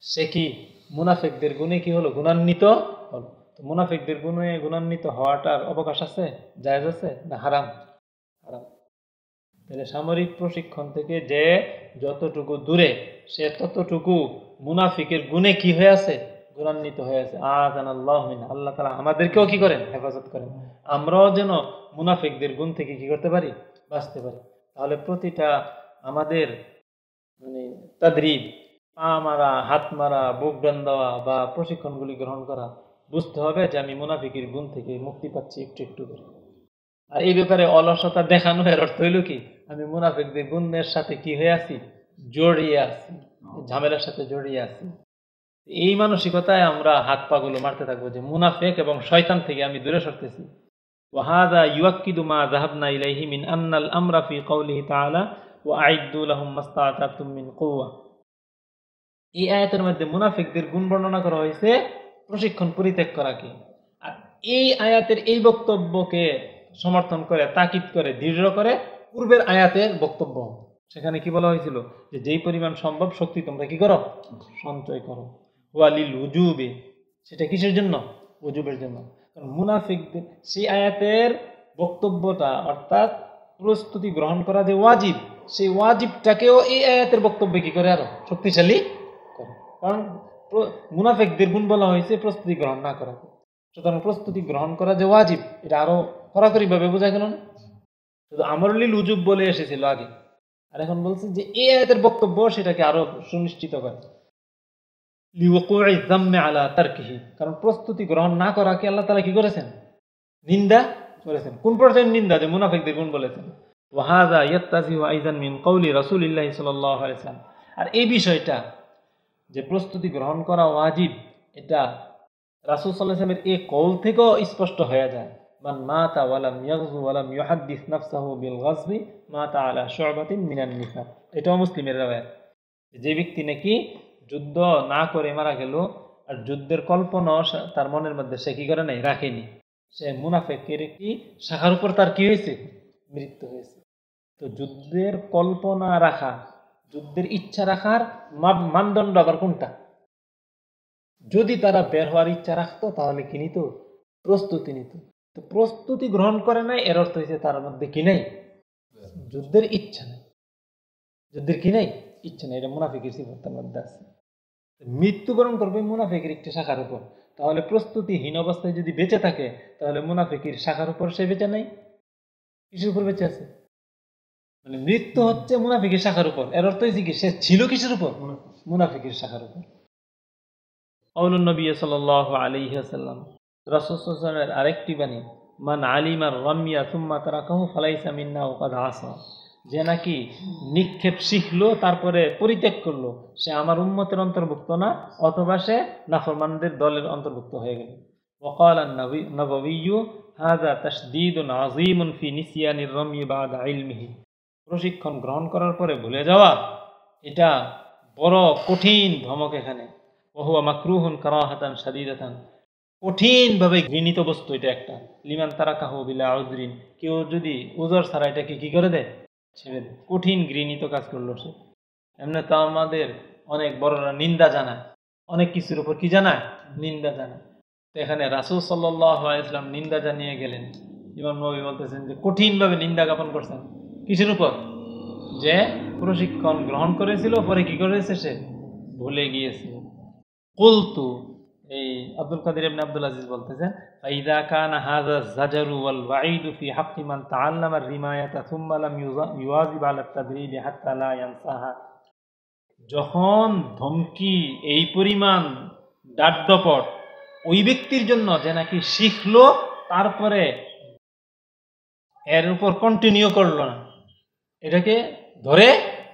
সে কি? মুনাফিকদের গুণে কি হলো? গুণান্বিত হলো। তো মুনাফিকদের গুণে গুণান্বিত হওয়াটার অবকাশ আছে? জায়েজ আছে? না হারাম? হারাম। তাহলে সামরিক প্রশিক্ষণ থেকে যে যতটুকু দূরে, সে ততটুকু মুনাফিকের গুণে কি হয়ে আছে? গুণান্বিত হয়ে আছে। আজান আল্লাহ আল্লাহ তালা আমাদেরকেও কি করেন? হেফাজত করেন। আমরাও যেন মুনাফিকদের গুণ থেকে কি করতে পারি? বাঁচতে পারি। তাহলে প্রতিটা আমাদের মানে তাদরিব, পা মারা, হাত মারা, বুক ডান দেওয়া বা প্রশিক্ষণগুলি গ্রহণ করা, বুঝতে হবে যে আমি মুনাফিকের গুণ থেকে মুক্তি পাচ্ছি একটু একটু করে। আর এই ব্যাপারে অলসতা দেখানো এর অর্থ হইল কি আমি মুনাফিকদের গুণের সাথে কি হয়ে আছি জড়িয়ে আছি ঝামেলার সাথে জড়িয়ে আছি এই মানসিকতায় আমরা হাত পাগুলো মারতে থাকবো যে মুনাফেক এবং শয়তান থেকে আমি দূরে সরতেছি وهذا يؤكد ما ذهبنا إليه من أن الأمر في قوله تعالى وأعدوا لهم ما استطعتم من قوة এই আয়াতের মধ্যে মুনাফিকদের গুণ বর্ণনা করা হয়েছে প্রশিক্ষণ পরিত্যাগ করাকে আর এই আয়াতের এই বক্তব্যকে সমর্থন করে, তাকিদ করে, দৃঢ় করে পূর্বের আয়াতের বক্তব্য। সেখানে কি বলা হয়েছিল? যে যেই পরিমাণ সম্ভব শক্তি তোমরা কি করো? সঞ্চয় করো। ওয়ালিল উজুবে। সেটা কিসের জন্য? উজুবের জন্য। কারণ মুনাফিকদের, সেই আয়াতের বক্তব্যটা, অর্থাৎ প্রস্তুতি গ্রহণ করা যে ওয়াজিব, সেই ওয়াজিবটাকেও এই আয়াতের বক্তব্যে কি করে আরও? শক্তিশালী করে। কারণ মুনাফিকদের গুণ বলা হয়েছে প্রস্তুতি গ্রহণ না করাকে সুতরাং প্রস্তুতি গ্রহণ করা যে ওয়াজিব, এটা আরও কড়াকড়ি ভাবে বোঝা গেল না? শুধু আমরলিল উজুব বলে এসেছিল আগে। আর এখন বলছে যে এই আয়াতের বক্তব্য সেটাকে আরও সুনিশ্চিত করে। আলা তারকিহি। কারণ প্রস্তুতি গ্রহণ না করাকে আল্লাহ তাআলা কি করেছেন? নিন্দা করেছেন। কোন পর্যায়ের নিন্দা? যে মুনাফিকদের গুণ বলেছেন। ওয়াহাদা ইয়াত্তাজিহু আইজান মিন কওলি রাসূলিল্লাহি ওয়াসাল্লাম আর এই বিষয়টা, যে প্রস্তুতি গ্রহণ করা ওয়াজিব, এটা রাসূল আলাইহি ওয়াসাল্লামের এই কওল থেকেও স্পষ্ট হয়ে যায়। মান মাতা ওয়ালাম ইয়াগজু ওয়ালাম নাফসাহু বিল গাজবি মাতা আলা শু'বাতিন মিনান নিফাক এটাও মুসলিমের রাওয়ায়াত। যে ব্যক্তি নাকি যুদ্ধ না করে মারা গেল আর যুদ্ধের কল্পনা তার মনের মধ্যে সে কি করে নাই? রাখেনি। সে মুনাফেকের একটি শাখার উপর তার কি হয়েছে? মৃত্যু হয়েছে। তো যুদ্ধের কল্পনা রাখা, যুদ্ধের ইচ্ছা রাখার মানদণ্ড আবার কোনটা? যদি তারা বের হওয়ার ইচ্ছা রাখতো, তাহলে কি নিত? প্রস্তুতি নিত। তো প্রস্তুতি গ্রহণ করে নাই, এর অর্থ হয়েছে তার মধ্যে কি নেই? যুদ্ধের ইচ্ছা নেই। যুদ্ধের কি নেই? ইচ্ছা নেই, এটা মুনাফিকের সিফত তার মধ্যে আছে। মৃত্যুবরণ করবে মুনাফিকের একটি শাখার উপর। তাহলে প্রস্তুতিহীন অবস্থায় যদি বেঁচে থাকে, তাহলে মুনাফিকের শাখার উপর সে বেঁচে নেই? কিসের উপর বেঁচে আছে? মানে মৃত্যু হচ্ছে মুনাফিকের শাখার উপর। এর অর্থ হয়েছে কি? সে ছিল কিসের উপর? মুনাফিকের শাখার উপর। সাল্লাহ আলাইহি আসাল্লাম রাসূলের আরেকটি বাণী মান আলিমার রমিয়া সুম্মা তারাকাহু ফালাইসা মিন্না ওকাদ আসা যে নাকি নিক্ষেপ শিখলো তারপরে পরিত্যাগ করলো সে আমার উম্মতের অন্তর্ভুক্ত না অথবা সে নাফরমানদের দলের অন্তর্ভুক্ত হয়ে গেল وقال النبي النبوي هذا تشديد عظيم في نسيان الرمي بعد علمه প্রশিক্ষণ গ্রহণ করার পরে ভুলে যাওয়া এটা বড় কঠিন ধমক এখানে ওহুয়া মাকরুহুন কারাহাতান শাদীদাতান কঠিনভাবে ঘৃণিত বস্তু এটা একটা। লিমান তারা কাহু বিলা আউজরিন কেউ যদি ওজর ছাড়া এটাকে কি করে দেয়? ছেড়ে দেয়। কঠিন ঘৃণিত কাজ করল সে। এমনি তো আমাদের অনেক বড়রা নিন্দা জানায়। অনেক কিছুর উপর কি জানায়? নিন্দা জানায়। তো এখানে রাসুল সাল্লাহ ইসলাম নিন্দা জানিয়ে গেলেন। ইমাম নবী বলতেছেন যে, কঠিনভাবে নিন্দা জ্ঞাপন করছেন। কিসের উপর? যে, প্রশিক্ষণ গ্রহণ করেছিল, পরে কি করেছে সে? ভুলে গিয়েছে। কুলতু এই আব্দুল কাদের ইবনে আব্দুল আজিজ বলতেছেন, ফাইদা কান হাযা জাজারু ওয়াল ওয়াঈদু ফি হাক্কি মান তাআল্লামা আর-রিমায়াতা সুম্মা লাম ইউওয়াজিব আলা তাদরিব হাত্তা লা ইয়ানসাহা। যখন ধমকি, এই পরিমাণ ডাড্ডপট ওই ব্যক্তির জন্য যে নাকি শিখলো, তারপরে এর উপর কন্টিনিউ করল না, এটাকে ধরে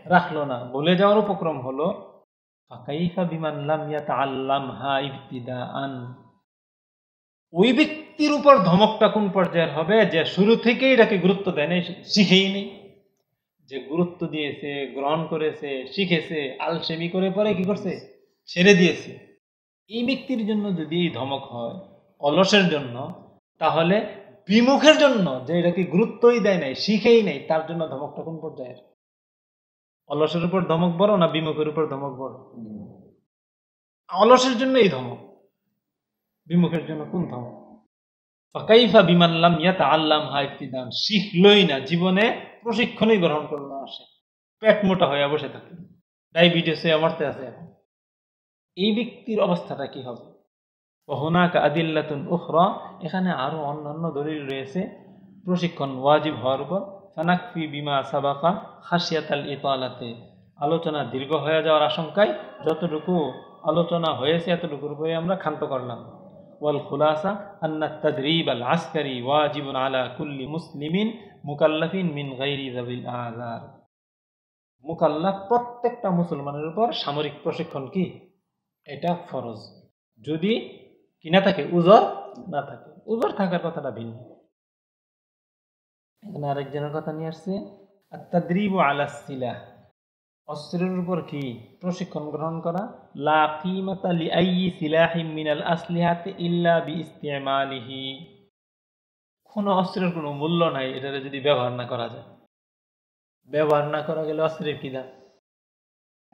রাখল না বলে যাওয়ার উপক্রম হলো ওই ব্যক্তির উপর ধমকটা কোন পর্যায়ের হবে যে শুরু থেকেই এটাকে গুরুত্ব দেয় নাই, শিখেই নেই। যে গুরুত্ব দিয়েছে, গ্রহণ করেছে, শিখেছে, আলসেমি করে পরে কি করছে? ছেড়ে দিয়েছে। এই ব্যক্তির জন্য যদি ধমক হয়, অলসের জন্য, তাহলে বিমুখের জন্য যে এটাকে গুরুত্বই দেয় নাই, শিখেই নেই, তার জন্য ধমকটা কোন পর্যায়ের? অলসের উপর ধমক বড় না বিমুখের উপর ধমক বড়? অলসের জন্য এই ধমক। বিমুখের জন্য কোন ধমক? ফাকাইফা বিমানলাম ইয়াতা আল্লাম হাইফতিদান শিখলই না, জীবনে প্রশিক্ষণই গ্রহণ করল না সে। পেট মোটা হয়ে বসে থাকে। ডায়াবেটিস হয়ে মরতে আছে এখন। এই ব্যক্তির অবস্থাটা কি হবে? হোনাকা আদিল্লাতুন উখরা। এখানে আরও অন্যান্য দলিল রয়েছে। প্রশিক্ষণ ওয়াজিব হওয়ার উপর। ফানাকফি বিমা সাবাকা খাসিয়াতাল ইতালাতে। আলোচনা দীর্ঘ হয়ে যাওয়ার আশঙ্কায় যতটুকু আলোচনা হয়েছে, এতটুকুর উপরে আমরা ক্ষান্ত করলাম। ওয়াল খুলাসা আন্না তাদরিব আল আসকারি ওয়াজিবুন আলা কুল্লি মুসলিমিন মুকাল্লাফিন মিন গাইরি যাবিল আযার। মুকাল্লাফ প্রত্যেকটা মুসলমানের উপর সামরিক প্রশিক্ষণ কি? এটা ফরজ। যদি কি না থাকে, উজর না থাকে। উজর থাকার কথাটা ভিন্ন। এখানে আরেকজনের কথা নিয়ে আসছে আত্মাদ্রিব আলা সিলাহ অস্ত্রের উপর কি প্রশিক্ষণ গ্রহণ করা লা কিমাতা লিআইয়ি সিলাহিম মিনাল আসলিহাতি ইল্লা বিইস্তিমালিহি কোনো অস্ত্রের কোনো মূল্য নাই এটারে যদি ব্যবহার না করা যায় ব্যবহার না করা গেলে অস্ত্রের কি দাম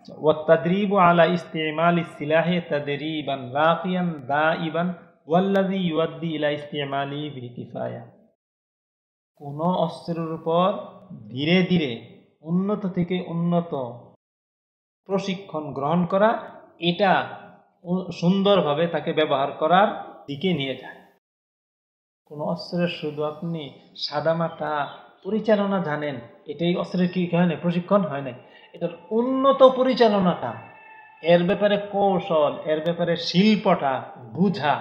والتدريب على استعمال السلاح تدريبا راقيا دائبا والذي يؤدي الى استعماله بالكفايه কোন অস্ত্রের উপর ধীরে ধীরে উন্নত থেকে উন্নত প্রশিক্ষণ গ্রহণ করা, এটা সুন্দরভাবে তাকে ব্যবহার করার দিকে নিয়ে যায়। কোনো অস্ত্রের শুধু আপনি সাদামাটা পরিচালনা জানেন, এটাই অস্ত্রের কি হয় না প্রশিক্ষণ হয় না এটার উন্নত পরিচালনাটা, এর ব্যাপারে কৌশল, এর ব্যাপারে শিল্পটা বুঝা,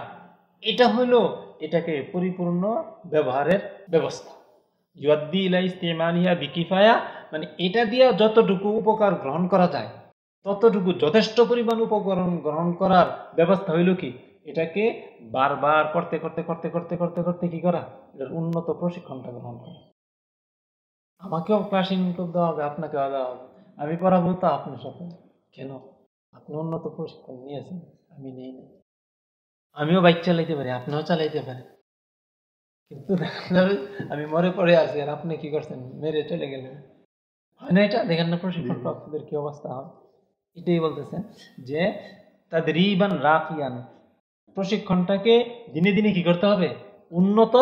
এটা হলো এটাকে পরিপূর্ণ ব্যবহারের ব্যবস্থা। ইউদ্দি ইলা ইস্তেমানিয়া বিকিফায়া মানে এটা দিয়ে যতটুকু উপকার গ্রহণ করা যায়, ততটুকু যথেষ্ট পরিমাণ উপকরণ গ্রহণ করার ব্যবস্থা হইল কি? এটাকে বারবার করতে করতে করতে করতে করতে করতে কি করা? এটার উন্নত প্রশিক্ষণটা গ্রহণ করা। আমাকেও ক্লাস ইনক্লুড দেওয়া হবে আপনাকেও দেওয়া হবে। আমি পড়াবো তো আপনার সাথে কেন? আপনি উন্নত প্রশিক্ষণ নিয়েছেন, আমি নেই। আমিও বাইক চালাইতে পারি, আপনিও চালাইতে পারেন। কিন্তু আমি মরে পড়ে আছি আর আপনি কি করছেন? মেরে চলে গেলেন। হয় না এটা? দেখেন না প্রশিক্ষণ প্রাপ্তদের কি অবস্থা? হয় এটাই বলতেছেন যে তাদের রিবান রাকিয়ান প্রশিক্ষণটাকে দিনে দিনে কি করতে হবে? উন্নত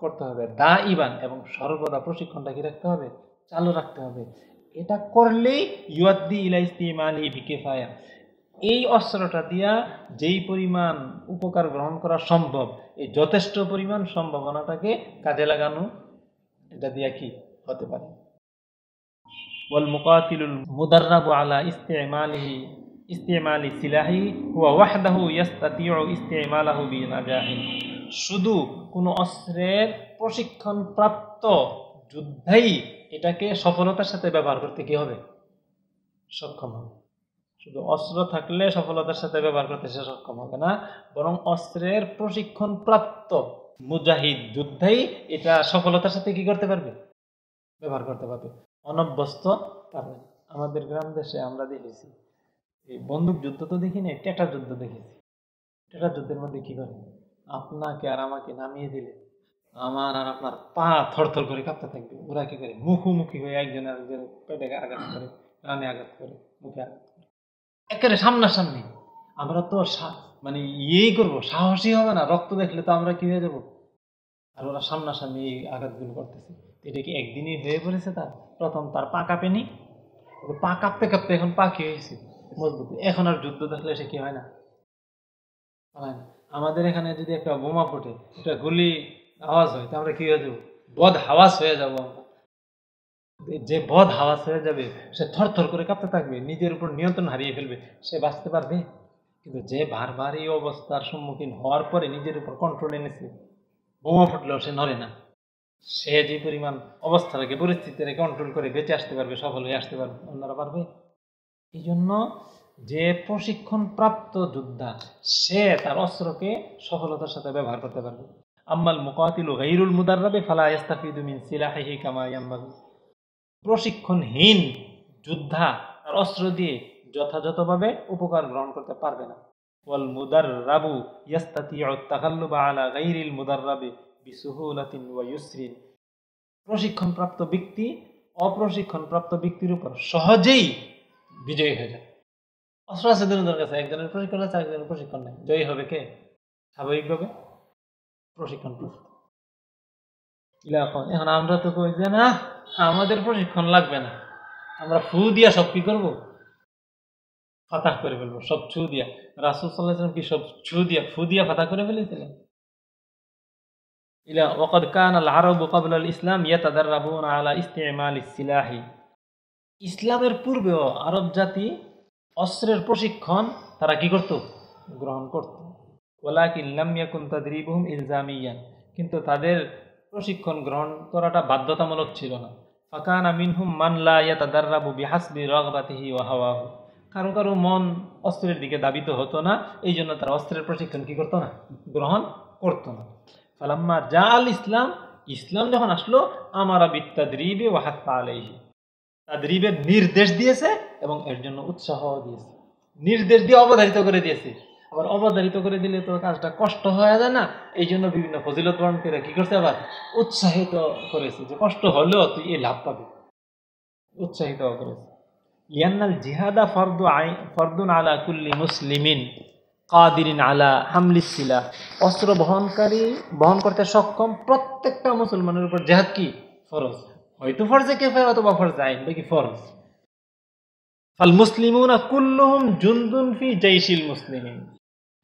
করতে হবে। দা ইবান এবং সর্বদা প্রশিক্ষণটা কি রাখতে হবে? চালু রাখতে হবে। এটা করলেই ইউয়াদ্দি ইলাইস্তিমাল ই বিকেফায়া। এই অস্ত্রটা দিয়া যেই পরিমাণ উপকার গ্রহণ করা সম্ভব, এই যথেষ্ট পরিমাণ সম্ভাবনাটাকে কাজে লাগানো, এটা দিয়া কি হতে পারে? বল মুকাতিলুল মুদাররাবু আলা ইস্তেমালিহি, ইস্তেমালি সিলাহি, হুয়া ওয়াহদাহু ইয়াস্তাতিউ ইস্তেমালাহু বিনাজাহিন। শুধু কোনো অস্ত্রের প্রশিক্ষণ প্রাপ্ত যুদ্ধেই এটাকে সফলতার সাথে ব্যবহার করতে কি হবে? সক্ষম হবে। শুধু অস্ত্র থাকলে সফলতার সাথে ব্যবহার করতে সে সক্ষম হবে না, বরং অস্ত্রের প্রশিক্ষণ প্রাপ্ত মুজাহিদ যুদ্ধেই এটা সফলতার সাথে কি করতে পারবে? ব্যবহার করতে পারবে। অনভ্যস্ত পারবে আমাদের গ্রাম দেশে আমরা দেখেছি, এই বন্দুক যুদ্ধ তো দেখিনি, টেটা যুদ্ধ দেখেছি। টেটা যুদ্ধের মধ্যে কি করে? আপনাকে আর আমাকে নামিয়ে দিলে আমার আর আপনার পা থরথর করে কাঁপতে থাকবে। ওরা কি করে? মুখোমুখি হয়ে একজন আরেকজন পেটে আঘাত করে রানে আঘাত করে, মুখে আঘাত একেবারে সামনাসামনি। আমরা তো মানে ইয়েই করব, সাহসী হবে না, রক্ত দেখলে তো আমরা কি হয়ে যাব? আর ওরা সামনাসামনি এই আঘাতগুলো করতেছে। এটা কি একদিনই হয়ে পড়েছে তার? প্রথম তার পা কাঁপেনি পা কাঁপতে কাঁপতে এখন পা কি হয়েছে? মজবুত। এখন আর যুদ্ধ দেখলে সে কি হয় না? হয় না। আমাদের এখানে যদি একটা বোমা ফোটে, একটা গুলি আওয়াজ হয়, তো আমরা কি হয়ে যাব? বদ হাওয়াজ হয়ে যাব আমরা। যে বদ হাওয়াজ হয়ে যাবে, সে থর থর করে কাঁপতে থাকবে, নিজের উপর নিয়ন্ত্রণ হারিয়ে ফেলবে, সে বাঁচতে পারবে। কিন্তু যে বারবার এই অবস্থার সম্মুখীন হওয়ার পরে নিজের উপর কন্ট্রোল এনেছে, বোমা ফুটলেও সে নড়ে না। সে যে পরিমাণ অবস্থা রেখে পরিস্থিতি রেখে কন্ট্রোল করে বেঁচে আসতে পারবে, সফল হয়ে আসতে পারবে, অন্যরা পারবে। এই জন্য যে প্রশিক্ষণ প্রাপ্ত যোদ্ধা, সে তার অস্ত্রকে সফলতার সাথে ব্যবহার করতে পারবে। আম্মাল মুকাতিল গাইরুল মুদাররাবে ফালা ইস্তাফিদু মিন সিলাহিহি কামা প্রশিক্ষণহীন যোদ্ধা তার অস্ত্র দিয়ে যথাযথভাবে উপকার গ্রহণ করতে পারবে না। ওয়াল মুদাররাবু ইয়াস্তাতিউ তাকাল্লুবা আলা গাইরিল মুদাররাবি বিসুহুলাতিন ওয়া ইউসরিন। প্রশিক্ষণপ্রাপ্ত ব্যক্তি অপ্রশিক্ষণপ্রাপ্ত ব্যক্তির উপর সহজেই বিজয়ী হয়ে যায়। অস্ত্র আছে দুজনের কাছে একজনের প্রশিক্ষণ আছে একজনের প্রশিক্ষণ নেই। জয়ী হবে কে? স্বাভাবিকভাবে প্রশিক্ষণ প্রাপ্ত এখন আমরা তো কই যে, না, আমাদের প্রশিক্ষণ লাগবে না। আমরা ফু দিয়া সব কি করব? ফাতাহ করে ফেলব, সব ছু দিয়া। রাসুল সাল্লাহ কি সব ছু দিয়া, ফু দিয়া ফাতাহ করে ফেলেছিলেন? কান আল আরব ক্বাবলা আল ইসলাম ইয়াতাদাররাবুনা আলা ইস্তিমাল সিলাহ ইসলামের পূর্বেও আরব জাতি অস্ত্রের প্রশিক্ষণ তারা কি করত? গ্রহণ করত। ওয়ালাকিন লাম ইয়াকুন তাদরিবুহুম ইলজামিয়ান। কিন্তু তাদের প্রশিক্ষণ গ্রহণ করাটা বাধ্যতামূলক ছিল না। ফাকানা মিনহুম মান লা ইয়াতাদাররাবু বিহাসবি রাগবাতিহি ওয়া হাওয়াহু। কারও কারও মন অস্ত্রের দিকে দাবিত হতো না এই জন্য তারা অস্ত্রের প্রশিক্ষণ কি করতো না? গ্রহণ করতো না। ফালাম্মা জা আল ইসলাম ইসলাম যখন আসলো, আমারা বিত্তাদ্রিবে ওয়াহাত আলাইহি। তাদরিবের নির্দেশ দিয়েছে এবং এর জন্য উৎসাহ দিয়েছে। নির্দেশ দিয়ে অবধারিত করে দিয়েছে। আবার অবধারিত করে দিলে তো কাজটা কষ্ট হয়ে যায় না। এই জন্য বিভিন্ন ফজিলত বরণ কি করছে আবার উৎসাহিত করেছে যে কষ্ট হলেও তুই এই লাভ পাবি। উৎসাহিত করেছে। লিয়ান্নাল জিহাদা ফরদু আই, ফরদুন আলা কুল্লি মুসলিমিন কাদিরিন আলা হামলিসিলা অস্ত্র বহনকারী, বহন করতে সক্ষম প্রত্যেকটা মুসলমানের উপর জেহাদ কি? ফরজ। হয়তো ফরজে কেফায় অথবা ফরজ আইন কি ফরজ? ফাল মুসলিমুনা কুল্লুহুম জুনদুন ফি জাইশিল মুসলিমিন।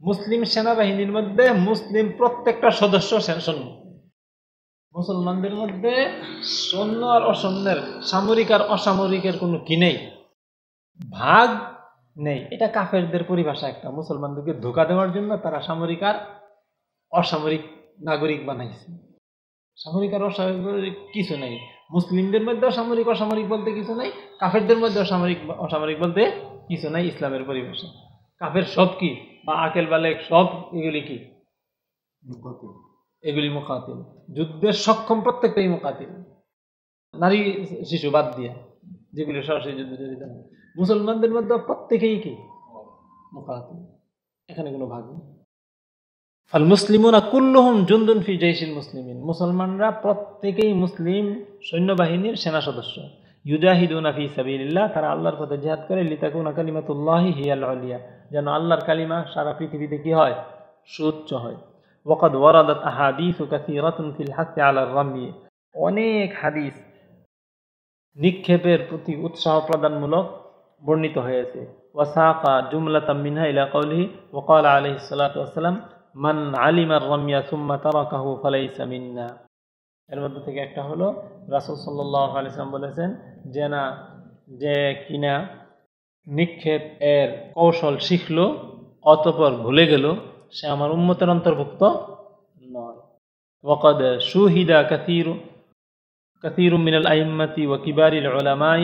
মুসলিম সেনাবাহিনীর মধ্যে মুসলিম প্রত্যেকটা সদস্য সৈন্য মুসলমানদের মধ্যে সৈন্য আর অসৈন্যের, সামরিক আর অসামরিকের কোনো কি নেই? ভাগ নেই। এটা কাফেরদের পরিভাষা একটা। মুসলমানদেরকে ধোকা দেওয়ার জন্য তারা সামরিক আর অসামরিক নাগরিক বানাইছে। সামরিক আর অসামরিক কিছু নেই। মুসলিমদের মধ্যে অসামরিক অসামরিক বলতে কিছু নাই। কাফেরদের মধ্যে অসামরিক অসামরিক বলতে কিছু নাই। ইসলামের পরিভাষা। কাফের সব কি? বা আকেল বালেক সব এগুলি কি? এগুলি মোকাতিল যুদ্ধের সক্ষম প্রত্যেকটাই মোকাতিল নারী শিশু বাদ দিয়ে যেগুলি সরাসরি যুদ্ধ জড়িত মুসলমানদের মধ্যে প্রত্যেকেই কি? মোকাতিল এখানে কোনো ভাগ নেই। ফাল মুসলিমুনা কুল্লুহুম জুন্দুন ফি জৈশিল মুসলিমিন। মুসলমানরা প্রত্যেকেই মুসলিম সৈন্যবাহিনীর সেনা সদস্য। ইউজাহিদুনা ফি সাবিলিল্লাহ তারা আল্লাহর পথে জিহাদ করে লিতাকুনা কালিমাতুল্লাহি হিয়াল আলিয়া। যেন আল্লাহর কালিমা সারা পৃথিবীতে কি হয়? সুউচ্চ হয়। ওয়াকাদ ওয়ারাদাত আহাদিসু কাসীরাতুন ফিল হাসি আলার রামি অনেক হাদিস নিক্ষেপের প্রতি উৎসাহ প্রদানমূলক বর্ণিত হয়েছে। ওয়াসাকা জুমলাতাম মিনহা ইলা কওলিহি ওকাল আলাইহিস সালাতু ওয়াসসালাম, মান আলিমার রমিয়া সুম্মা তারাকাহু ফালাইসা মিন্না। এর মধ্যে থেকে একটা হলো রাসুল সাল্লাহ আলিয়াম বলেছেন, যে না, যে কিনা নিক্ষেপ এর কৌশল শিখলো অতপর ভুলে গেল সে আমার উম্মতের অন্তর্ভুক্ত নয় ওকদ সুহিদা কাতির كثير من الأئمة وكبار العلماء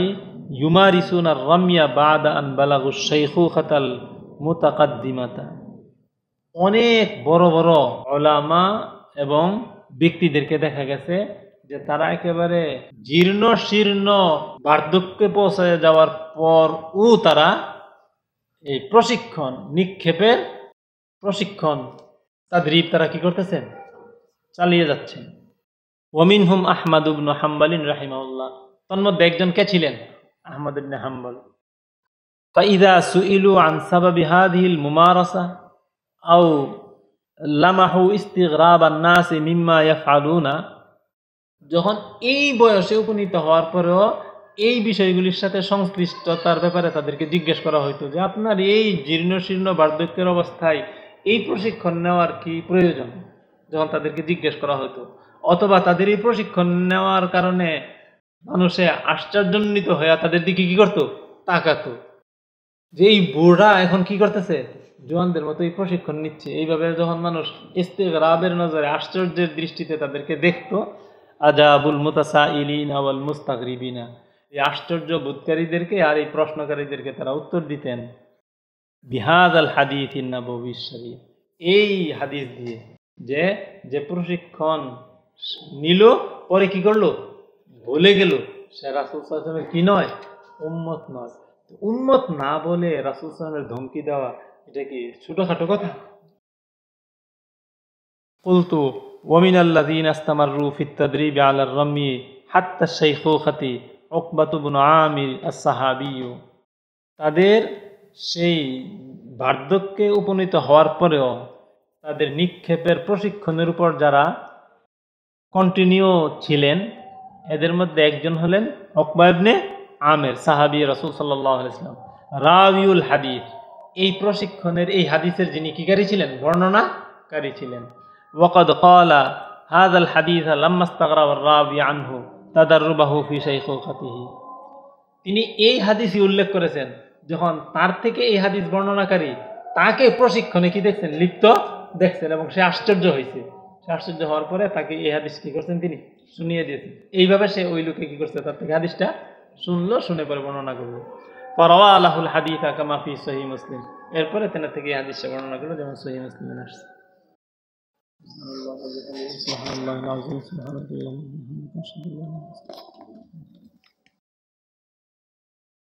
يمارسون الرمي بعد أن بلغوا الشيخوخة المتقدمة অনেক বড় বড় ওলামা এবং ব্যক্তিদেরকে দেখা গেছে যে তারা একেবারে জীর্ণ শীর্ণ বার্ধক্যে পৌঁছে যাওয়ার পর ও তারা এই প্রশিক্ষণ, নিক্ষেপের প্রশিক্ষণ তাদের তারা কি করতেছেন চালিয়ে যাচ্ছেন ওমিন হুম আহমাদ উবন হাম্বালিন রাহিমাউল্লাহ তন্মধ্যে একজন কে ছিলেন? আহমদ ইবনে হাম্বল। ফাইদা সুইলু আনসাবা বিহাদিল মুমারসা আও লামাহু ইস্তিগরাব নাসি মিম্মা ইয়াফআলুনা। যখন এই বয়সে উপনীত হওয়ার পরেও এই বিষয়গুলির সাথে সংশ্লিষ্টতার ব্যাপারে তাদেরকে জিজ্ঞেস করা হইতো যে আপনার এই জীর্ণ শীর্ণ বার্ধক্যের অবস্থায় এই প্রশিক্ষণ নেওয়ার কি প্রয়োজন? যখন তাদেরকে জিজ্ঞেস করা হতো অথবা তাদের এই প্রশিক্ষণ নেওয়ার কারণে মানুষে আশ্চর্যান্বিত হয়ে তাদের দিকে কি করতো? তাকাতো। যে এই বুড়া এখন কি করতেছে? জোয়ানদের মতোই প্রশিক্ষণ নিচ্ছে। এইভাবে যখন মানুষ ইস্তেগরাবের নজরে আশ্চর্যের দৃষ্টিতে তাদেরকে দেখতো, আজাবুল মুতাসা ইলিন মুস্তাগরিবিনা। এই আশ্চর্য বোধকারীদেরকে আর এই প্রশ্নকারীদেরকে তারা উত্তর দিতেন বিহাদ আল হাদিস ইন্নাবশ্বরী এই হাদিস দিয়ে যে যে প্রশিক্ষণ নিল, পরে কি করল? ভুলে গেল, সে রাসুল সাল্লামের কি নয়? উম্মত নয়। উন্মত না বলে রাসুল সাল্লামের ধমকি দেওয়া, এটা কি ছোটখাটো কথা? কুলতু ওমিন আল্লাহ দিন আস্তামার রু ফিত্তাদ্রিবি আল্লাহ রমি হাত্তা শাইখু খাতি অকবাতুবন আমির আসাহাবিও তাদের সেই বার্ধক্যে উপনীত হওয়ার পরেও তাদের নিক্ষেপের প্রশিক্ষণের উপর যারা কন্টিনিউ ছিলেন, এদের মধ্যে একজন হলেন অকবাবনে আমের, সাহাবি রসুল সাল্লাম রাউল হাদিস। এই প্রশিক্ষণের, এই হাদিসের যিনি কিকারী ছিলেন, বর্ণনাকারী ছিলেন। ওয়াকদ কলা হাদ আল হাদিস আল্লাহ রাউ আনহু। তাদারুবাহু ফি শাইখুখাতিহি তিনি এই হাদিসই উল্লেখ করেছেন, যখন তার থেকে এই হাদিস বর্ণনাকারী তাকে প্রশিক্ষণে কি দেখছেন? লিপ্ত দেখছেন এবং সে আশ্চর্য হয়েছে সে আশ্চর্য হওয়ার পরে তাকে এই হাদিস কি করছেন তিনি? শুনিয়ে দিয়েছেন। এইভাবে সে ওই লোকে কি করছে? তার থেকে হাদিসটা শুনলো, শুনে পরে বর্ণনা করল। পরওয়া আলাহুল হাদিস আকামাফি সহি মুসলিম। এরপরে তেনার থেকে এই হাদিসটা বর্ণনা করল, যেমন সহি মুসলিমে আসছে। سبحان الله العظيم سبحان الله العظيم سبحان الله